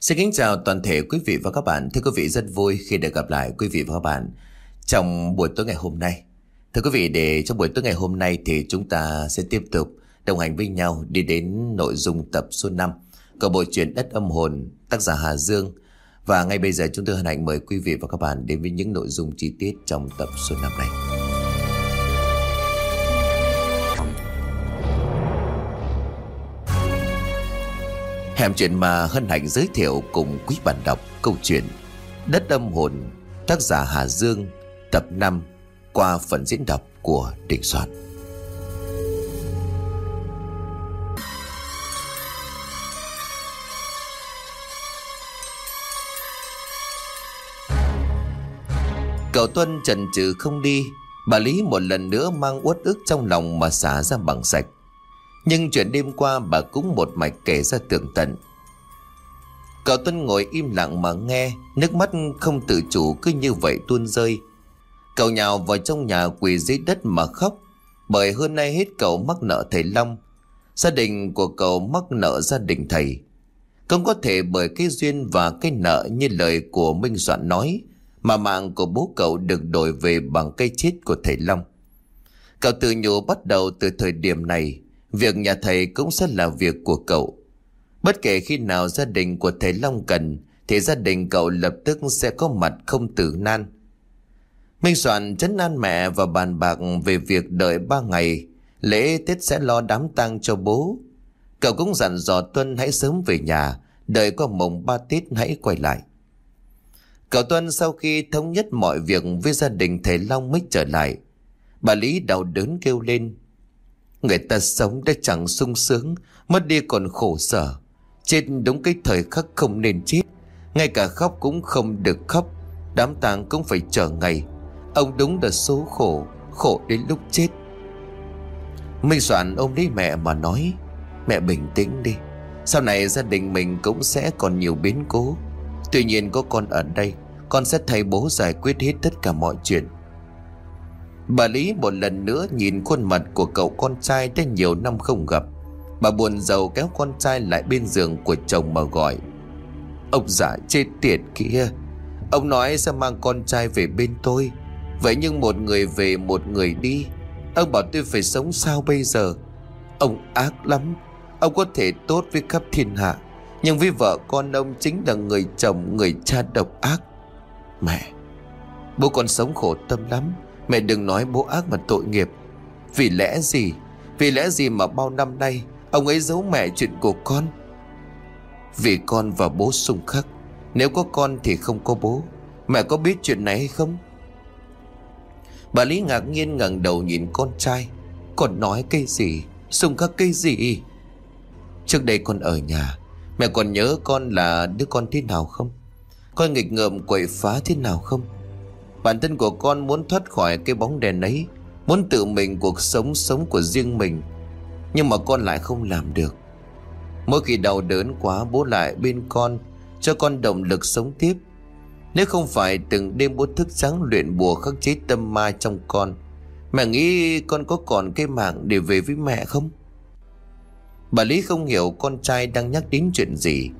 Xin kính chào toàn thể quý vị và các bạn. Thưa quý vị rất vui khi được gặp lại quý vị và các bạn trong buổi tối ngày hôm nay. Thưa quý vị, để trong buổi tối ngày hôm nay thì chúng ta sẽ tiếp tục đồng hành với nhau đi đến nội dung tập số 5 của bộ truyện Đất âm hồn tác giả Hà Dương. Và ngay bây giờ chúng tôi hân hạnh mời quý vị và các bạn đến với những nội dung chi tiết trong tập số 5 này. Hẻm chuyện mà hân hạnh giới thiệu cùng quý bạn đọc câu chuyện Đất âm hồn, tác giả Hà Dương, tập 5 qua phần diễn đọc của Đình Soạn. Cậu Tuân trần trừ không đi, Bà Lý một lần nữa mang uất ức trong lòng mà xả ra bằng sạch nhưng chuyện đêm qua bà cũng một mạch kể ra tường tận. Cậu Tuân ngồi im lặng mà nghe, Nước mắt không tự chủ cứ như vậy tuôn rơi. Cậu nhào vào trong nhà quỳ dưới đất mà khóc, Bởi hơn nay hết cậu mắc nợ thầy Long. Gia đình của cậu mắc nợ gia đình thầy. Không có thể bởi cái duyên và cái nợ như lời của Minh Soạn nói, Mà mạng của bố cậu được đổi về bằng cây chết của thầy Long. Cậu tự nhủ bắt đầu từ thời điểm này. Việc nhà thầy cũng sẽ là việc của cậu. Bất kể khi nào gia đình của thầy Long cần, Thì gia đình cậu lập tức sẽ có mặt không tử nan. Minh Soạn chấn an mẹ và bàn bạc về việc đợi ba ngày. Lễ Tết sẽ lo đám tang cho bố. Cậu cũng dặn dò Tuân hãy sớm về nhà, Đợi có mồng ba Tết hãy quay lại. Cậu Tuân sau khi thống nhất mọi việc với gia đình thầy Long mới trở lại. Bà Lý đau đớn kêu lên. Người ta sống đã chẳng sung sướng, Mất đi còn khổ sở. Chết đúng cái thời khắc không nên chết. Ngay cả khóc cũng không được khóc. Đám tang cũng phải chờ ngày. Ông đúng là số khổ Khổ đến lúc chết. Minh Soạn ôm lấy mẹ mà nói, Mẹ bình tĩnh đi. Sau này gia đình mình cũng sẽ còn nhiều biến cố. Tuy nhiên có con ở đây, Con sẽ thay bố giải quyết hết tất cả mọi chuyện. Bà Lý một lần nữa nhìn khuôn mặt của cậu con trai đã nhiều năm không gặp. Bà buồn giàu kéo con trai lại bên giường của chồng mà gọi, Ông giả chết tiệt kia, Ông nói sẽ mang con trai về bên tôi. Vậy nhưng một người về, một người đi. Ông bảo tôi phải sống sao bây giờ? Ông ác lắm, Ông có thể tốt với khắp thiên hạ, Nhưng với vợ con ông chính là người chồng, Người cha độc ác. Mẹ, Bố con sống khổ tâm lắm. Mẹ đừng nói bố ác mà tội nghiệp. Vì lẽ gì? Vì lẽ gì mà bao năm nay, Ông ấy giấu mẹ chuyện của con? Vì con và bố xung khắc. Nếu có con thì không có bố. Mẹ có biết chuyện này hay không? Bà Lý ngạc nhiên ngẩng đầu nhìn con trai. Con nói cái gì? Xung khắc cái gì? Trước đây con ở nhà, Mẹ còn nhớ con là đứa con thế nào không? Con nghịch ngợm quậy phá thế nào không? Bản thân của con muốn thoát khỏi cái bóng đèn ấy, Muốn tự mình cuộc sống sống của riêng mình, Nhưng mà con lại không làm được. Mỗi khi đau đớn quá, bố lại bên con, Cho con động lực sống tiếp. Nếu không phải từng đêm bố thức sáng luyện bùa khắc chế tâm ma trong con, Mẹ nghĩ con có còn cái mạng để về với mẹ không? Bà Lý không hiểu con trai đang nhắc đến chuyện gì.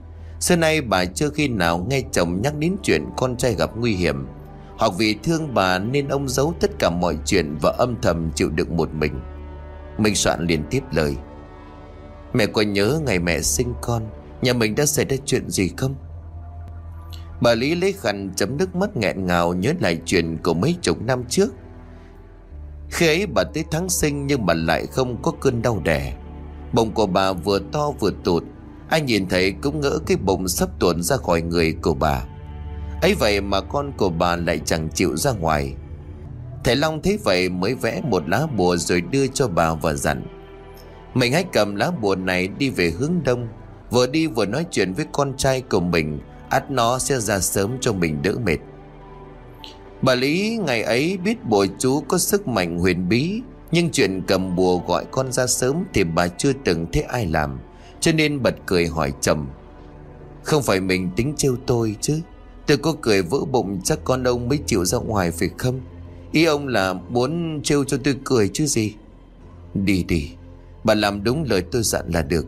Xưa nay bà chưa khi nào nghe chồng nhắc đến chuyện con trai gặp nguy hiểm. Hoặc vì thương bà nên ông giấu tất cả mọi chuyện và âm thầm chịu đựng một mình. Minh soạn liền tiếp lời. Mẹ có nhớ ngày mẹ sinh con, Nhà mình đã xảy ra chuyện gì không? Bà Lý lấy khăn chấm nước mắt nghẹn ngào Nhớ lại chuyện của mấy chục năm trước. Khi ấy bà tới tháng sinh Nhưng bà lại không có cơn đau đẻ. Bụng của bà vừa to vừa tụt Anh nhìn thấy cũng ngỡ cái bụng sắp tuột ra khỏi người của bà ấy vậy mà con của bà lại chẳng chịu ra ngoài. Thầy Long thấy vậy mới vẽ một lá bùa rồi đưa cho bà và dặn. Mình hãy cầm lá bùa này đi về hướng đông. Vừa đi vừa nói chuyện với con trai của mình, ắt nó sẽ ra sớm cho mình đỡ mệt. Bà Lý ngày ấy biết bùa chú có sức mạnh huyền bí, Nhưng chuyện cầm bùa gọi con ra sớm Thì bà chưa từng thấy ai làm, Cho nên bật cười hỏi chồng. Không phải mình tính trêu tôi chứ? Tôi có cười vỡ bụng, chắc con ông mới chịu ra ngoài phải không? Ý ông là muốn trêu cho tôi cười chứ gì? Đi đi. Bà làm đúng lời tôi dặn là được.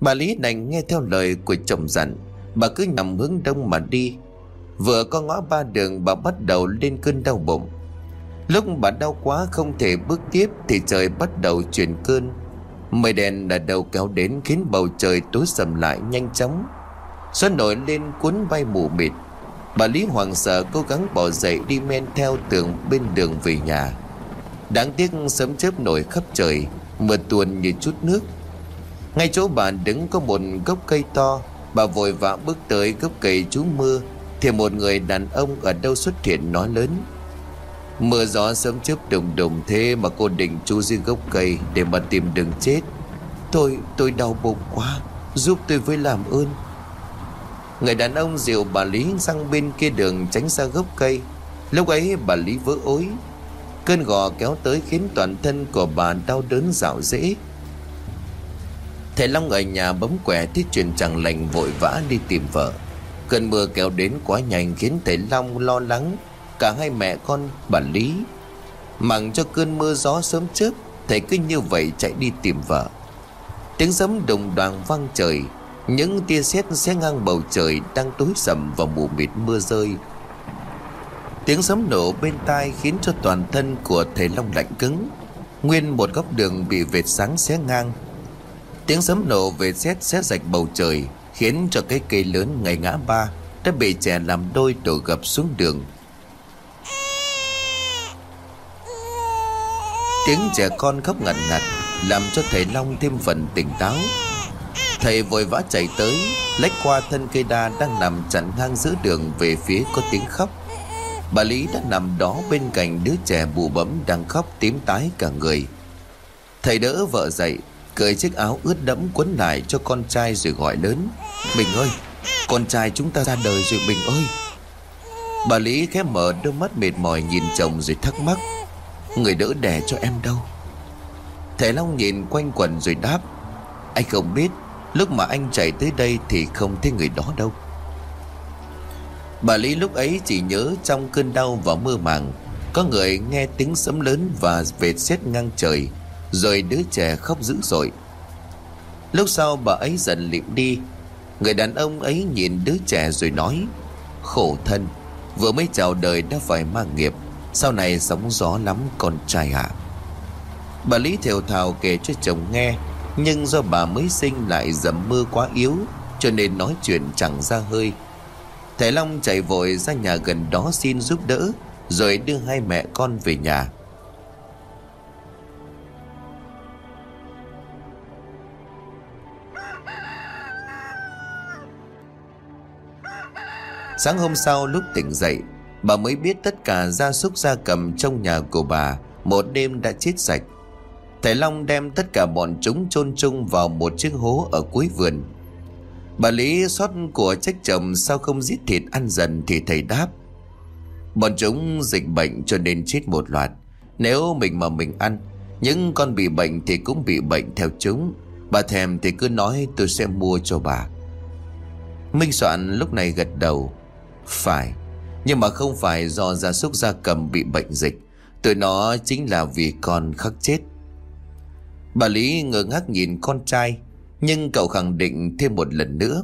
Bà Lý đành nghe theo lời của chồng dặn. Bà cứ nhằm hướng đông mà đi. Vừa có ngõ ba đường, bà bắt đầu lên cơn đau bụng. Lúc bà đau quá không thể bước tiếp Thì trời bắt đầu chuyển cơn. Mây đèn đã đầu kéo đến Khiến bầu trời tối sầm lại nhanh chóng. Gió nổi lên cuốn bay mù mịt. Bà Lý hoàng sợ cố gắng bỏ dậy Đi men theo tường bên đường về nhà. Đáng tiếc sớm chớp nổi khắp trời Mưa tuôn như chút nước. Ngay chỗ bà đứng có một gốc cây to Bà vội vã bước tới gốc cây trú mưa Thì một người đàn ông ở đâu xuất hiện nói lớn. Mưa gió sớm chớp đùng đùng thế mà cô định chú dưới gốc cây để mà tìm đường chết. Tôi, tôi đau bụng quá Giúp tôi với làm ơn. Người đàn ông dìu bà Lý sang bên kia đường tránh xa gốc cây. Lúc ấy bà Lý vỡ ối. Cơn gò kéo tới khiến toàn thân của bà đau đớn dạo dễ. Thầy Long ở nhà bấm quẻ thiết truyền chẳng lành vội vã đi tìm vợ. Cơn mưa kéo đến quá nhanh khiến thầy Long lo lắng. Cả hai mẹ con, bà Lý. Mặn cho cơn mưa gió sớm trước Thầy cứ như vậy chạy đi tìm vợ. Tiếng sấm đồng đoàn vang trời. Những tia sét xé ngang bầu trời Đang tối sầm và mù mịt mưa rơi. Tiếng sấm nổ bên tai khiến cho toàn thân của thầy Long lạnh cứng. Nguyên một góc đường bị vệt sáng xé ngang. Tiếng sấm nổ về xét xé rạch bầu trời Khiến cho cái cây lớn ngày ngã ba Đã bị trẻ làm đôi đổ gập xuống đường. Tiếng trẻ con khóc ngặt ngặt Làm cho thầy Long thêm phần tỉnh táo. Thầy vội vã chạy tới, Lách qua thân cây đa đang nằm chặn ngang giữa đường Về phía có tiếng khóc. Bà Lý đã nằm đó bên cạnh đứa trẻ bù bấm đang khóc tím tái cả người. Thầy đỡ vợ dậy, Cởi chiếc áo ướt đẫm quấn lại cho con trai rồi gọi lớn, Bình ơi, Con trai chúng ta ra đời rồi Bình ơi. Bà Lý khẽ mở đôi mắt mệt mỏi nhìn chồng rồi thắc mắc, Người đỡ đẻ cho em đâu? Thầy Long nhìn quanh quần rồi đáp, Anh không biết Lúc mà anh chạy tới đây thì không thấy người đó đâu. Bà Lý lúc ấy chỉ nhớ trong cơn đau và mơ màng, Có người nghe tiếng sấm lớn và vệt xét ngang trời, Rồi đứa trẻ khóc dữ dội. Lúc sau bà ấy dần lịm đi, Người đàn ông ấy nhìn đứa trẻ rồi nói, Khổ thân, Vừa mới chào đời đã phải mang nghiệp, Sau này sóng gió lắm con trai ạ. Bà Lý thều thào kể cho chồng nghe nhưng do bà mới sinh lại dầm mưa quá yếu, Cho nên nói chuyện chẳng ra hơi. Thầy Long chạy vội ra nhà gần đó xin giúp đỡ, Rồi đưa hai mẹ con về nhà. Sáng hôm sau lúc tỉnh dậy, Bà mới biết tất cả gia súc gia cầm trong nhà của bà Một đêm đã chết sạch. Thầy Long đem tất cả bọn chúng chôn chung vào một chiếc hố ở cuối vườn. Bà Lý xót của trách chồng sao không giết thịt ăn dần thì thầy đáp. Bọn chúng dịch bệnh cho nên chết một loạt. Nếu mình mà mình ăn, Những con bị bệnh thì cũng bị bệnh theo chúng. Bà thèm thì cứ nói tôi sẽ mua cho bà. Minh Soạn lúc này gật đầu. Phải, Nhưng mà không phải do gia súc gia cầm bị bệnh dịch. Tụi nó chính là vì con khắc chết. Bà Lý ngơ ngác nhìn con trai, nhưng cậu khẳng định thêm một lần nữa.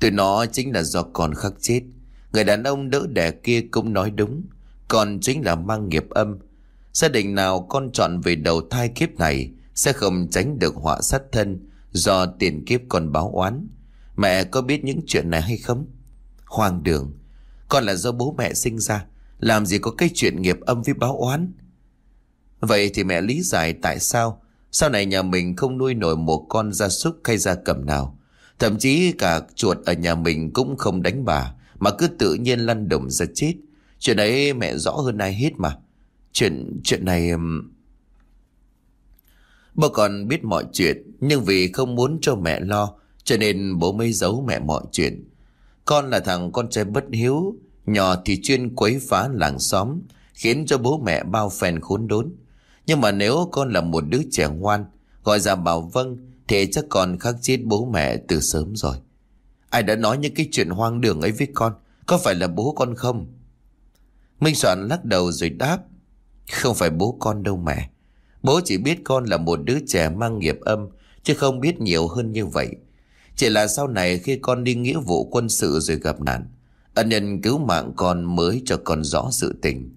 Tụi nó chính là do con khắc chết, Người đàn ông đỡ đẻ kia cũng nói đúng Con chính là mang nghiệp âm. Gia đình nào con chọn về đầu thai kiếp này Sẽ không tránh được họa sát thân Do tiền kiếp con báo oán. Mẹ có biết những chuyện này hay không? Hoàng đường, Con là do bố mẹ sinh ra, Làm gì có cái chuyện nghiệp âm với báo oán? Vậy thì mẹ lý giải tại sao sau này nhà mình không nuôi nổi một con gia súc hay gia cầm nào. Thậm chí cả chuột ở nhà mình cũng không đánh bà, mà cứ tự nhiên lăn đùng ra chết. Chuyện ấy mẹ rõ hơn ai hết mà. Chuyện, chuyện này... Bố còn biết mọi chuyện, nhưng vì không muốn cho mẹ lo, cho nên bố mới giấu mẹ mọi chuyện. Con là thằng con trai bất hiếu, nhỏ thì chuyên quấy phá làng xóm, khiến cho bố mẹ bao phèn khốn đốn. Nhưng mà nếu con là một đứa trẻ ngoan, Gọi ra bảo vâng Thì chắc con khắc chết bố mẹ từ sớm rồi. Ai đã nói những cái chuyện hoang đường ấy với con, Có phải là bố con không? Minh Soạn lắc đầu rồi đáp, Không phải bố con đâu mẹ. Bố chỉ biết con là một đứa trẻ mang nghiệp âm, Chứ không biết nhiều hơn như vậy. Chỉ là sau này khi con đi nghĩa vụ quân sự rồi gặp nạn, Ân nhân cứu mạng con mới cho con rõ sự tình.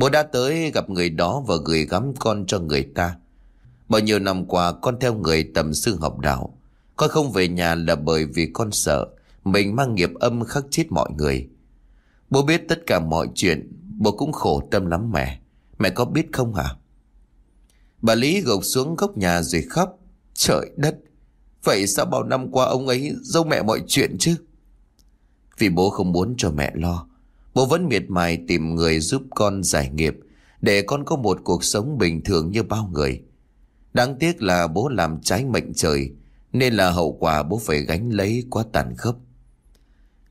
Bố đã tới gặp người đó và gửi gắm con cho người ta. Bao nhiêu năm qua, con theo người tầm sư học đạo. Con không về nhà là bởi vì con sợ Mình mang nghiệp âm khắc chết mọi người. Bố biết tất cả mọi chuyện, Bố cũng khổ tâm lắm mẹ. Mẹ có biết không hả? Bà Lý gục xuống góc nhà rồi khóc. Trời đất! Vậy sao bao năm qua ông ấy dâu mẹ mọi chuyện chứ? Vì bố không muốn cho mẹ lo. Bố vẫn miệt mài tìm người giúp con giải nghiệp, Để con có một cuộc sống bình thường như bao người Đáng tiếc là bố làm trái mệnh trời, Nên là hậu quả bố phải gánh lấy quá tàn khốc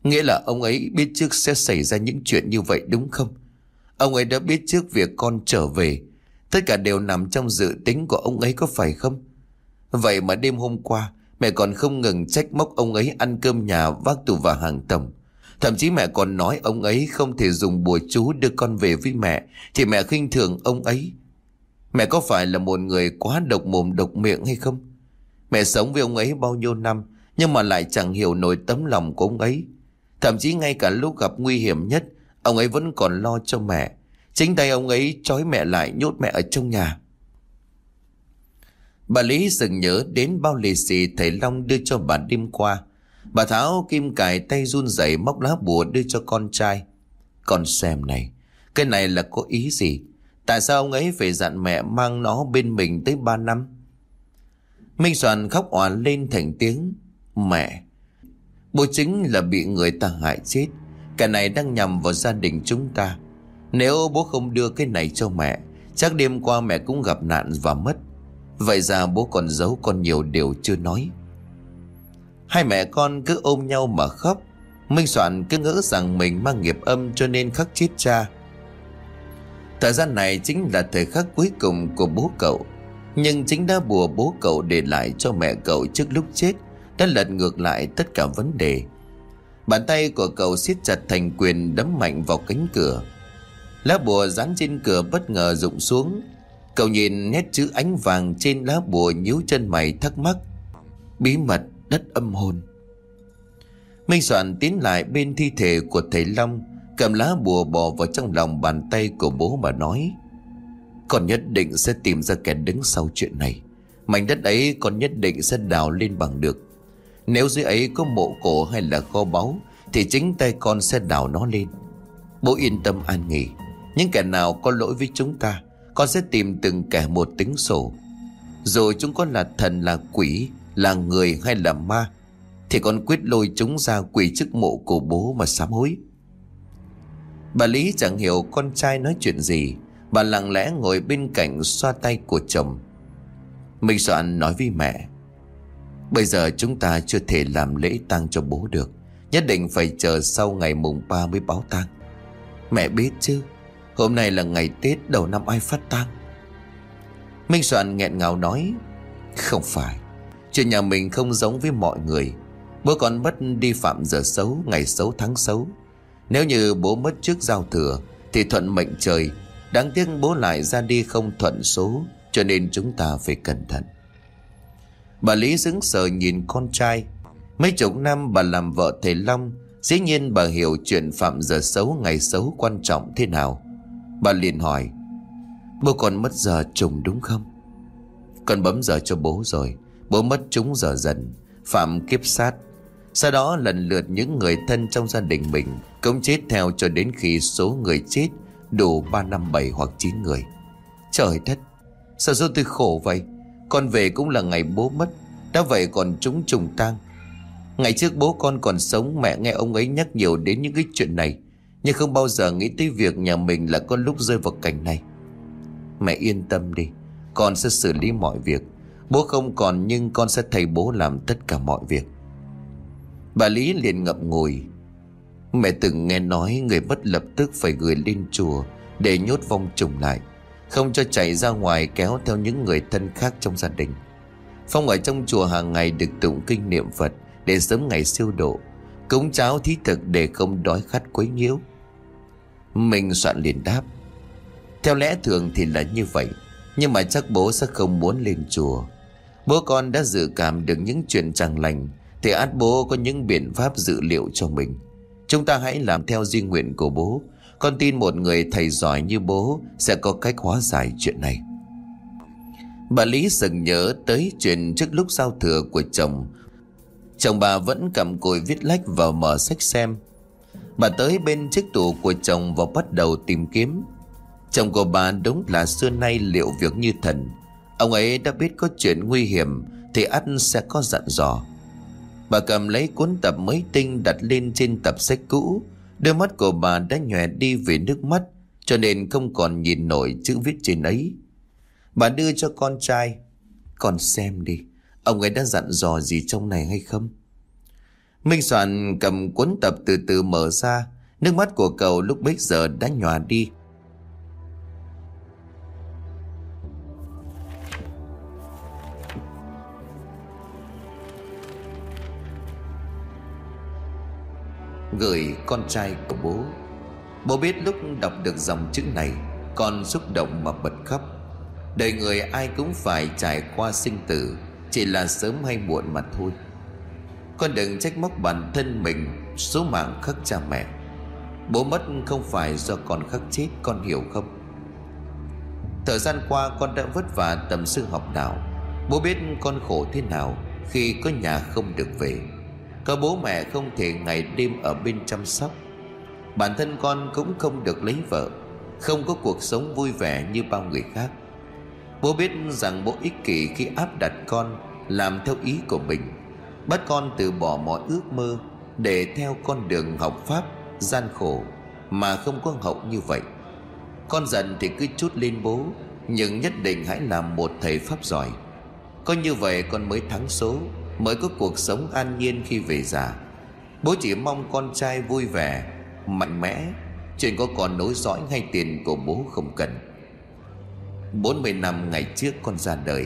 Nghĩa là ông ấy biết trước sẽ xảy ra những chuyện như vậy đúng không? Ông ấy đã biết trước việc con trở về Tất cả đều nằm trong dự tính của ông ấy có phải không? Vậy mà đêm hôm qua, Mẹ còn không ngừng trách móc ông ấy ăn cơm nhà vác tù và hàng tổng Thậm chí mẹ còn nói ông ấy không thể dùng bùa chú đưa con về với mẹ. Thì mẹ khinh thường ông ấy. Mẹ có phải là một người quá độc mồm, độc miệng hay không? Mẹ sống với ông ấy bao nhiêu năm, Nhưng mà lại chẳng hiểu nổi tấm lòng của ông ấy. Thậm chí ngay cả lúc gặp nguy hiểm nhất, Ông ấy vẫn còn lo cho mẹ. Chính tay ông ấy trói mẹ lại, nhốt mẹ ở trong nhà. Bà Lý dừng nhớ đến bao lì xì thầy Long đưa cho bà đêm qua. Bà Thảo kim cài tay run rẩy móc lá bùa đưa cho con trai. Con xem này, Cái này là có ý gì? Tại sao ông ấy phải dặn mẹ mang nó bên mình tới ba năm? Minh Soạn khóc oàn lên thành tiếng, Mẹ, Bố chính là bị người ta hại chết. Cái này đang nhằm vào gia đình chúng ta. Nếu bố không đưa cái này cho mẹ, Chắc đêm qua mẹ cũng gặp nạn và mất. Vậy ra bố còn giấu con nhiều điều chưa nói. Hai mẹ con cứ ôm nhau mà khóc. Minh Soạn cứ ngỡ rằng mình mang nghiệp âm cho nên khắc chết cha. Thời gian này chính là thời khắc cuối cùng của bố cậu. Nhưng chính đã bùa bố cậu để lại cho mẹ cậu trước lúc chết, Đã lật ngược lại tất cả vấn đề. Bàn tay của cậu siết chặt thành quyền đấm mạnh vào cánh cửa. Lá bùa dán trên cửa bất ngờ rụng xuống. Cậu nhìn nét chữ ánh vàng trên lá bùa nhíu chân mày thắc mắc. Bí mật đất âm hồn. Minh Soạn tiến lại bên thi thể của thầy Long, Cầm lá bùa bỏ vào trong lòng bàn tay của bố mà nói, Con nhất định sẽ tìm ra kẻ đứng sau chuyện này. Mảnh đất ấy con nhất định sẽ đào lên bằng được. Nếu dưới ấy có mộ cổ hay là kho báu, Thì chính tay con sẽ đào nó lên. Bố yên tâm an nghỉ. Những kẻ nào có lỗi với chúng ta, Con sẽ tìm từng kẻ một tính sổ. Rồi chúng có là thần, là quỷ là người hay là ma, Thì con quyết lôi chúng ra quỳ trước mộ của bố mà sám hối. Bà Lý chẳng hiểu con trai nói chuyện gì, Bà lặng lẽ ngồi bên cạnh xoa tay của chồng. Minh Soạn nói với mẹ, Bây giờ chúng ta chưa thể làm lễ tang cho bố được, Nhất định phải chờ sau ngày mùng 3 mới báo tang. Mẹ biết chứ, Hôm nay là ngày Tết đầu năm ai phát tang? Minh Soạn nghẹn ngào nói, Không phải Chuyện nhà mình không giống với mọi người. Bố còn mất đi phạm giờ xấu, Ngày xấu tháng xấu. Nếu như bố mất trước giao thừa, Thì thuận mệnh trời. Đáng tiếc bố lại ra đi không thuận số, Cho nên chúng ta phải cẩn thận. Bà Lý sững sờ nhìn con trai. Mấy chục năm bà làm vợ thầy Long, Dĩ nhiên bà hiểu chuyện phạm giờ xấu, ngày xấu quan trọng thế nào. Bà liền hỏi, Bố còn mất giờ trùng đúng không? Con bấm giờ cho bố rồi. Bố mất chúng giờ dần, Phạm kiếp sát. Sau đó lần lượt những người thân trong gia đình mình Cũng chết theo cho đến khi số người chết Đủ ba năm bảy hoặc 9 người. Trời đất, Sao sao tôi khổ vậy? Con về cũng là ngày bố mất, Đã vậy còn chúng trùng tang. Ngày trước bố con còn sống, Mẹ nghe ông ấy nhắc nhiều đến những cái chuyện này, Nhưng không bao giờ nghĩ tới việc nhà mình là có lúc rơi vào cảnh này. Mẹ yên tâm đi, Con sẽ xử lý mọi việc. Bố không còn nhưng con sẽ thầy bố làm tất cả mọi việc. Bà Lý liền ngậm ngùi. Mẹ từng nghe nói người mất lập tức phải gửi lên chùa Để nhốt vong trùng lại, Không cho chạy ra ngoài kéo theo những người thân khác trong gia đình. Phong ở trong chùa hàng ngày được tụng kinh niệm Phật Để sớm ngày siêu độ, Cúng cháo thí thực để không đói khát quấy nhiễu. Mình soạn liền đáp, Theo lẽ thường thì là như vậy, Nhưng mà chắc bố sẽ không muốn lên chùa. Bố con đã dự cảm được những chuyện chẳng lành, Thì át bố có những biện pháp dự liệu cho mình. Chúng ta hãy làm theo di nguyện của bố. Con tin một người thầy giỏi như bố Sẽ có cách hóa giải chuyện này. Bà Lý sừng nhớ tới chuyện trước lúc giao thừa của chồng. Chồng bà vẫn cầm cùi viết lách vào mở sách xem. Bà tới bên chiếc tủ của chồng và bắt đầu tìm kiếm. Chồng của bà đúng là xưa nay liệu việc như thần. Ông ấy đã biết có chuyện nguy hiểm Thì ắt sẽ có dặn dò. Bà cầm lấy cuốn tập mới tinh đặt lên trên tập sách cũ. Đôi mắt của bà đã nhòe đi vì nước mắt, Cho nên không còn nhìn nổi chữ viết trên ấy. Bà đưa cho con trai, Con xem đi, Ông ấy đã dặn dò gì trong này hay không? Minh Soạn cầm cuốn tập từ từ mở ra. Nước mắt của cậu lúc bấy giờ đã nhòa đi. Gửi con trai của bố. Bố biết lúc đọc được dòng chữ này, Con xúc động mà bật khóc. Đời người ai cũng phải trải qua sinh tử, Chỉ là sớm hay muộn mà thôi. Con đừng trách móc bản thân mình, Số mạng khắc cha mẹ. Bố mất không phải do con khắc chết, Con hiểu không? Thời gian qua, con đã vất vả tầm sư học đạo. Bố biết con khổ thế nào Khi có nhà không được về. Có bố mẹ không thể ngày đêm ở bên chăm sóc. Bản thân con cũng không được lấy vợ, Không có cuộc sống vui vẻ như bao người khác. Bố biết rằng bố ích kỷ khi áp đặt con Làm theo ý của mình, Bắt con từ bỏ mọi ước mơ Để theo con đường học pháp Gian khổ Mà không có hậu như vậy. Con giận thì cứ chút lên bố, Nhưng nhất định hãy làm một thầy pháp giỏi. Có như vậy con mới thắng số. Mới có cuộc sống an nhiên khi về già. Bố chỉ mong con trai vui vẻ, Mạnh mẽ, Chuyện có còn nối dõi hay tiền của bố không cần. 40 năm ngày trước con ra đời.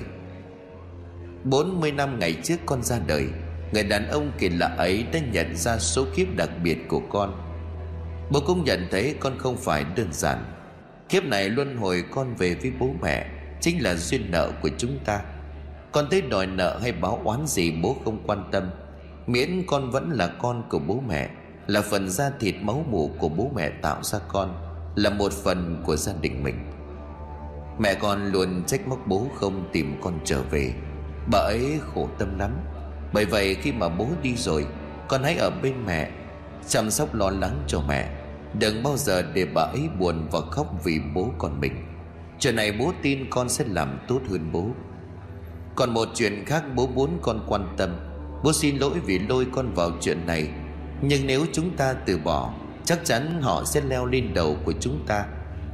40 năm ngày trước con ra đời, Người đàn ông kỳ lạ ấy đã nhận ra số kiếp đặc biệt của con. Bố cũng nhận thấy con không phải đơn giản. Kiếp này luân hồi con về với bố mẹ, Chính là duyên nợ của chúng ta. Con tới đòi nợ hay báo oán gì bố không quan tâm. Miễn con vẫn là con của bố mẹ, Là phần da thịt máu mủ của bố mẹ tạo ra con, Là một phần của gia đình mình. Mẹ con luôn trách móc bố không tìm con trở về. Bà ấy khổ tâm lắm. Bởi vậy khi mà bố đi rồi, Con hãy ở bên mẹ, Chăm sóc lo lắng cho mẹ. Đừng bao giờ để bà ấy buồn và khóc vì bố con mình. Chuyện này bố tin con sẽ làm tốt hơn bố. Còn một chuyện khác bố muốn con quan tâm. Bố xin lỗi vì lôi con vào chuyện này. Nhưng nếu chúng ta từ bỏ, Chắc chắn họ sẽ leo lên đầu của chúng ta.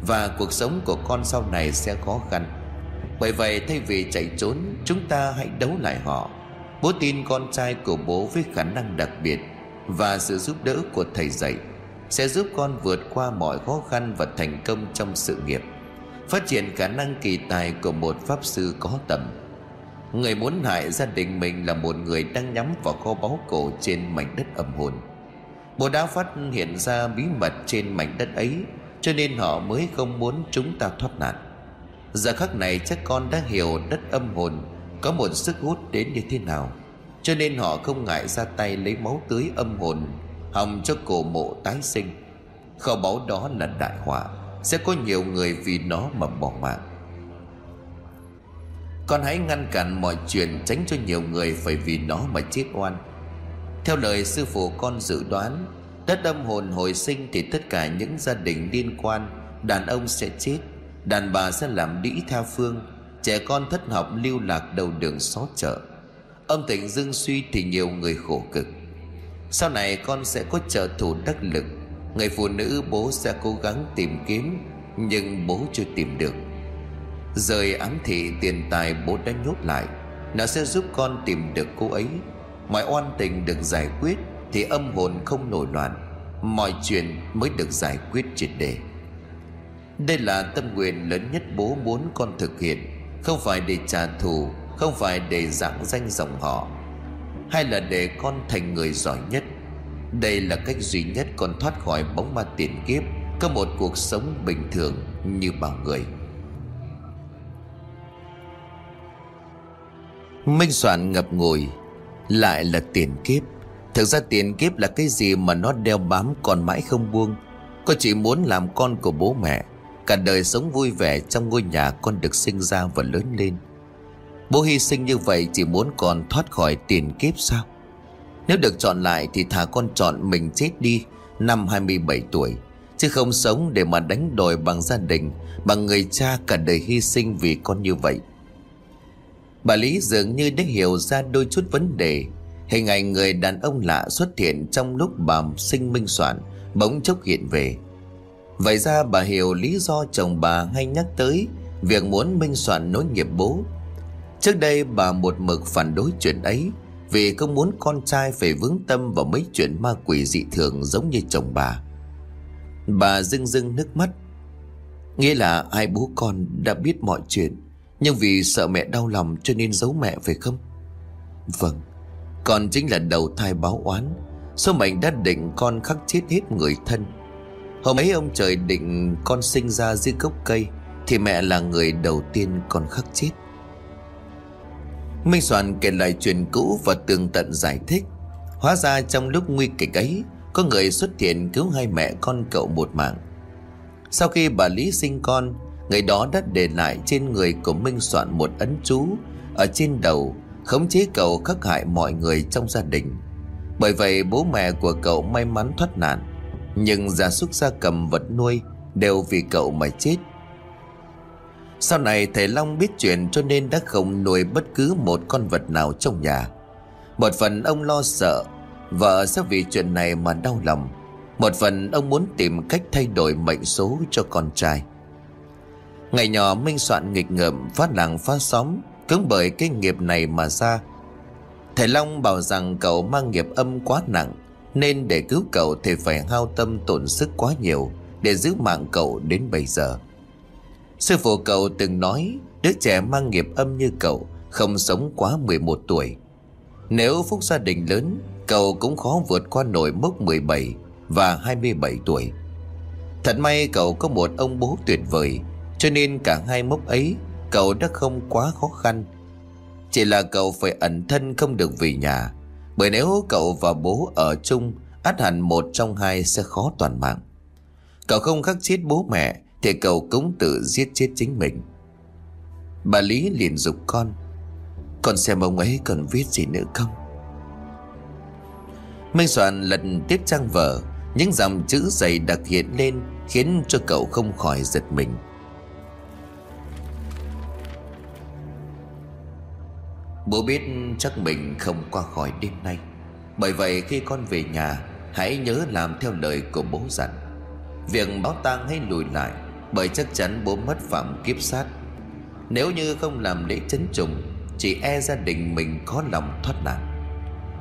Và cuộc sống của con sau này sẽ khó khăn. Bởi vậy, thay vì chạy trốn, Chúng ta hãy đấu lại họ. Bố tin con trai của bố với khả năng đặc biệt Và sự giúp đỡ của thầy dạy Sẽ giúp con vượt qua mọi khó khăn và thành công trong sự nghiệp. Phát triển khả năng kỳ tài của một pháp sư có tầm. Người muốn hại gia đình mình là một người đang nhắm vào kho báu cổ trên mảnh đất âm hồn. Bố đã phát hiện ra bí mật trên mảnh đất ấy, cho nên họ mới không muốn chúng ta thoát nạn. Giờ khắc này, chắc con đã hiểu đất âm hồn Có một sức hút đến như thế nào. Cho nên họ không ngại ra tay lấy máu tưới âm hồn Hòng cho cổ mộ tái sinh. Kho báu đó là đại họa. Sẽ có nhiều người vì nó mà bỏ mạng. Con hãy ngăn cản mọi chuyện, Tránh cho nhiều người phải vì nó mà chết oan. Theo lời sư phụ con dự đoán, Đất âm hồn hồi sinh thì tất cả những gia đình liên quan, Đàn ông sẽ chết, Đàn bà sẽ làm đĩ theo phương, Trẻ con thất học lưu lạc đầu đường xó chợ. Âm tình dương suy thì nhiều người khổ cực. Sau này con sẽ có trợ thủ đắc lực. Người phụ nữ bố sẽ cố gắng tìm kiếm, Nhưng bố chưa tìm được. Rời ám thị tiền tài bố đã nhốt lại, Nó sẽ giúp con tìm được cô ấy. Mọi oan tình được giải quyết thì âm hồn không nổi loạn, mọi chuyện mới được giải quyết triệt đề đây là tâm nguyện lớn nhất bố muốn con thực hiện, không phải để trả thù, không phải để dạng danh dòng họ, hay là để con thành người giỏi nhất. Đây là cách duy nhất con thoát khỏi bóng ma tiền kiếp, có một cuộc sống bình thường như bao người. Minh Soạn ngập ngùi. Lại là tiền kiếp. Thực ra tiền kiếp là cái gì mà nó đeo bám còn mãi không buông. Con chỉ muốn làm con của bố mẹ. Cả đời sống vui vẻ trong ngôi nhà con được sinh ra và lớn lên. Bố hy sinh như vậy chỉ muốn con thoát khỏi tiền kiếp sao? Nếu được chọn lại thì thà con chọn mình chết đi, Năm 27 tuổi. Chứ không sống để mà đánh đổi bằng gia đình, Bằng người cha cả đời hy sinh vì con như vậy. Bà Lý dường như đã hiểu ra đôi chút vấn đề. Hình ảnh người đàn ông lạ xuất hiện trong lúc bà sinh minh soạn Bỗng chốc hiện về. Vậy ra bà hiểu lý do chồng bà hay nhắc tới Việc muốn minh soạn nối nghiệp bố. Trước đây bà một mực phản đối chuyện ấy Vì không muốn con trai phải vướng tâm vào mấy chuyện ma quỷ dị thường giống như chồng bà. Bà rưng rưng nước mắt. Nghĩa là hai bố con đã biết mọi chuyện. Nhưng vì sợ mẹ đau lòng cho nên giấu mẹ phải không? Vâng Con chính là đầu thai báo oán. Số mệnh đã định con khắc chết hết người thân. Hôm ấy ông trời định con sinh ra dưới gốc cây, Thì mẹ là người đầu tiên con khắc chết. Minh Soạn kể lại chuyện cũ và tường tận giải thích. Hóa ra trong lúc nguy kịch ấy, Có người xuất hiện cứu hai mẹ con cậu một mạng. Sau khi bà Lý sinh con Người đó đã để lại trên người của Minh Soạn một ấn chú Ở trên đầu, Khống chế cậu khắc hại mọi người trong gia đình. Bởi vậy, bố mẹ của cậu may mắn thoát nạn, Nhưng gia súc gia cầm vật nuôi Đều vì cậu mà chết. Sau này, thầy Long biết chuyện cho nên đã không nuôi bất cứ một con vật nào trong nhà. Một phần ông lo sợ, Vợ sẽ vì chuyện này mà đau lòng. Một phần ông muốn tìm cách thay đổi mệnh số cho con trai. Ngày nhỏ Minh soạn nghịch ngợm, phát làng phát xóm Cứng bởi cái nghiệp này mà ra. Thầy Long bảo rằng cậu mang nghiệp âm quá nặng, Nên để cứu cậu thì phải hao tâm tổn sức quá nhiều Để giữ mạng cậu đến bây giờ. Sư phụ cậu từng nói, Đứa trẻ mang nghiệp âm như cậu Không sống quá 11 tuổi. Nếu phúc gia đình lớn, Cậu cũng khó vượt qua nổi mốc 17 Và 27 tuổi. Thật may cậu có một ông bố tuyệt vời cho nên cả hai mốc ấy, Cậu đã không quá khó khăn. Chỉ là cậu phải ẩn thân không được về nhà, Bởi nếu cậu và bố ở chung ắt hẳn một trong hai sẽ khó toàn mạng. Cậu không khắc chết bố mẹ, thì cậu cũng tự giết chết chính mình. Bà Lý liền dục con Con xem ông ấy còn viết gì nữa không? Minh Soạn lần tiếp trang vở, Những dòng chữ dày đặc hiện lên Khiến cho cậu không khỏi giật mình. Bố biết chắc mình không qua khỏi đêm nay. Bởi vậy khi con về nhà, Hãy nhớ làm theo lời của bố dặn. Việc báo tang hay lùi lại, bởi chắc chắn bố mất phạm kiếp sát. Nếu như không làm lễ chấn trùng, Chỉ e gia đình mình khó lòng thoát nạn.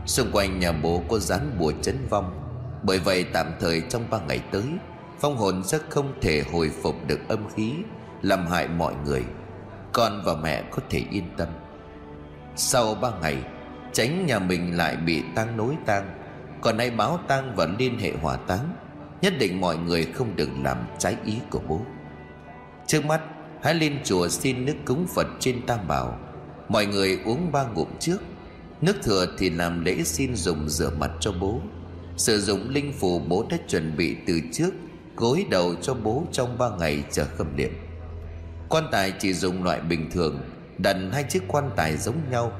Xung quanh nhà bố có dán bùa chấn vong. Bởi vậy tạm thời trong ba ngày tới Phong hồn sẽ không thể hồi phục được âm khí, Làm hại mọi người. Con và mẹ có thể yên tâm. Sau ba ngày, Tránh nhà mình lại bị tang nối tang. Còn nay báo tang và liên hệ hỏa táng, Nhất định mọi người không được làm trái ý của bố. Trước mắt, hãy lên chùa xin nước cúng Phật trên tam bảo. Mọi người uống ba ngụm trước. Nước thừa thì làm lễ xin dùng rửa mặt cho bố. Sử dụng linh phù bố đã chuẩn bị từ trước, Gối đầu cho bố trong ba ngày chờ khâm liệm Quan tài chỉ dùng loại bình thường Đặt hai chiếc quan tài giống nhau.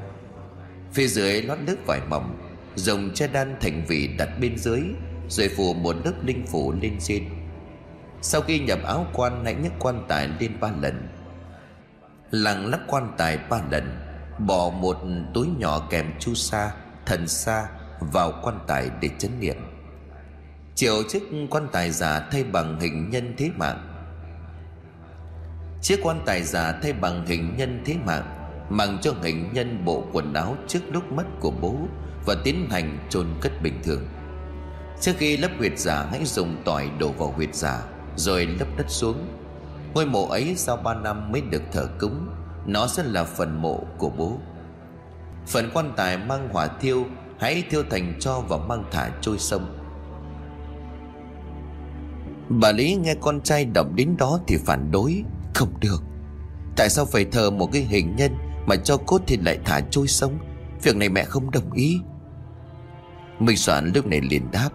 Phía dưới lót nước vải mỏng, Dùng che đan thành vị đặt bên dưới, Rồi phủ một lớp linh phủ lên trên. Sau khi nhập áo quan, hãy nhấc quan tài lên ba lần. Lặng lắc quan tài ba lần, Bỏ một túi nhỏ kèm chu sa, Thần sa vào quan tài để chấn niệm. Chiều chiếc quan tài giả thay bằng hình nhân thế mạng Chiếc quan tài giả thay bằng hình nhân thế mạng, Mang cho hình nhân bộ quần áo trước lúc mất của bố Và tiến hành chôn cất bình thường. Trước khi lấp huyệt giả hãy dùng tỏi đổ vào huyệt giả rồi lấp đất xuống. Ngôi mộ ấy sau ba năm mới được thờ cúng, nó sẽ là phần mộ của bố. Phần quan tài mang hỏa thiêu, hãy thiêu thành cho và mang thả trôi sông. Bà lý nghe con trai đọc đến đó thì phản đối không được. Tại sao phải thờ một cái hình nhân Mà cho cốt thì lại thả trôi sông Việc này mẹ không đồng ý. Minh Soạn lúc này liền đáp.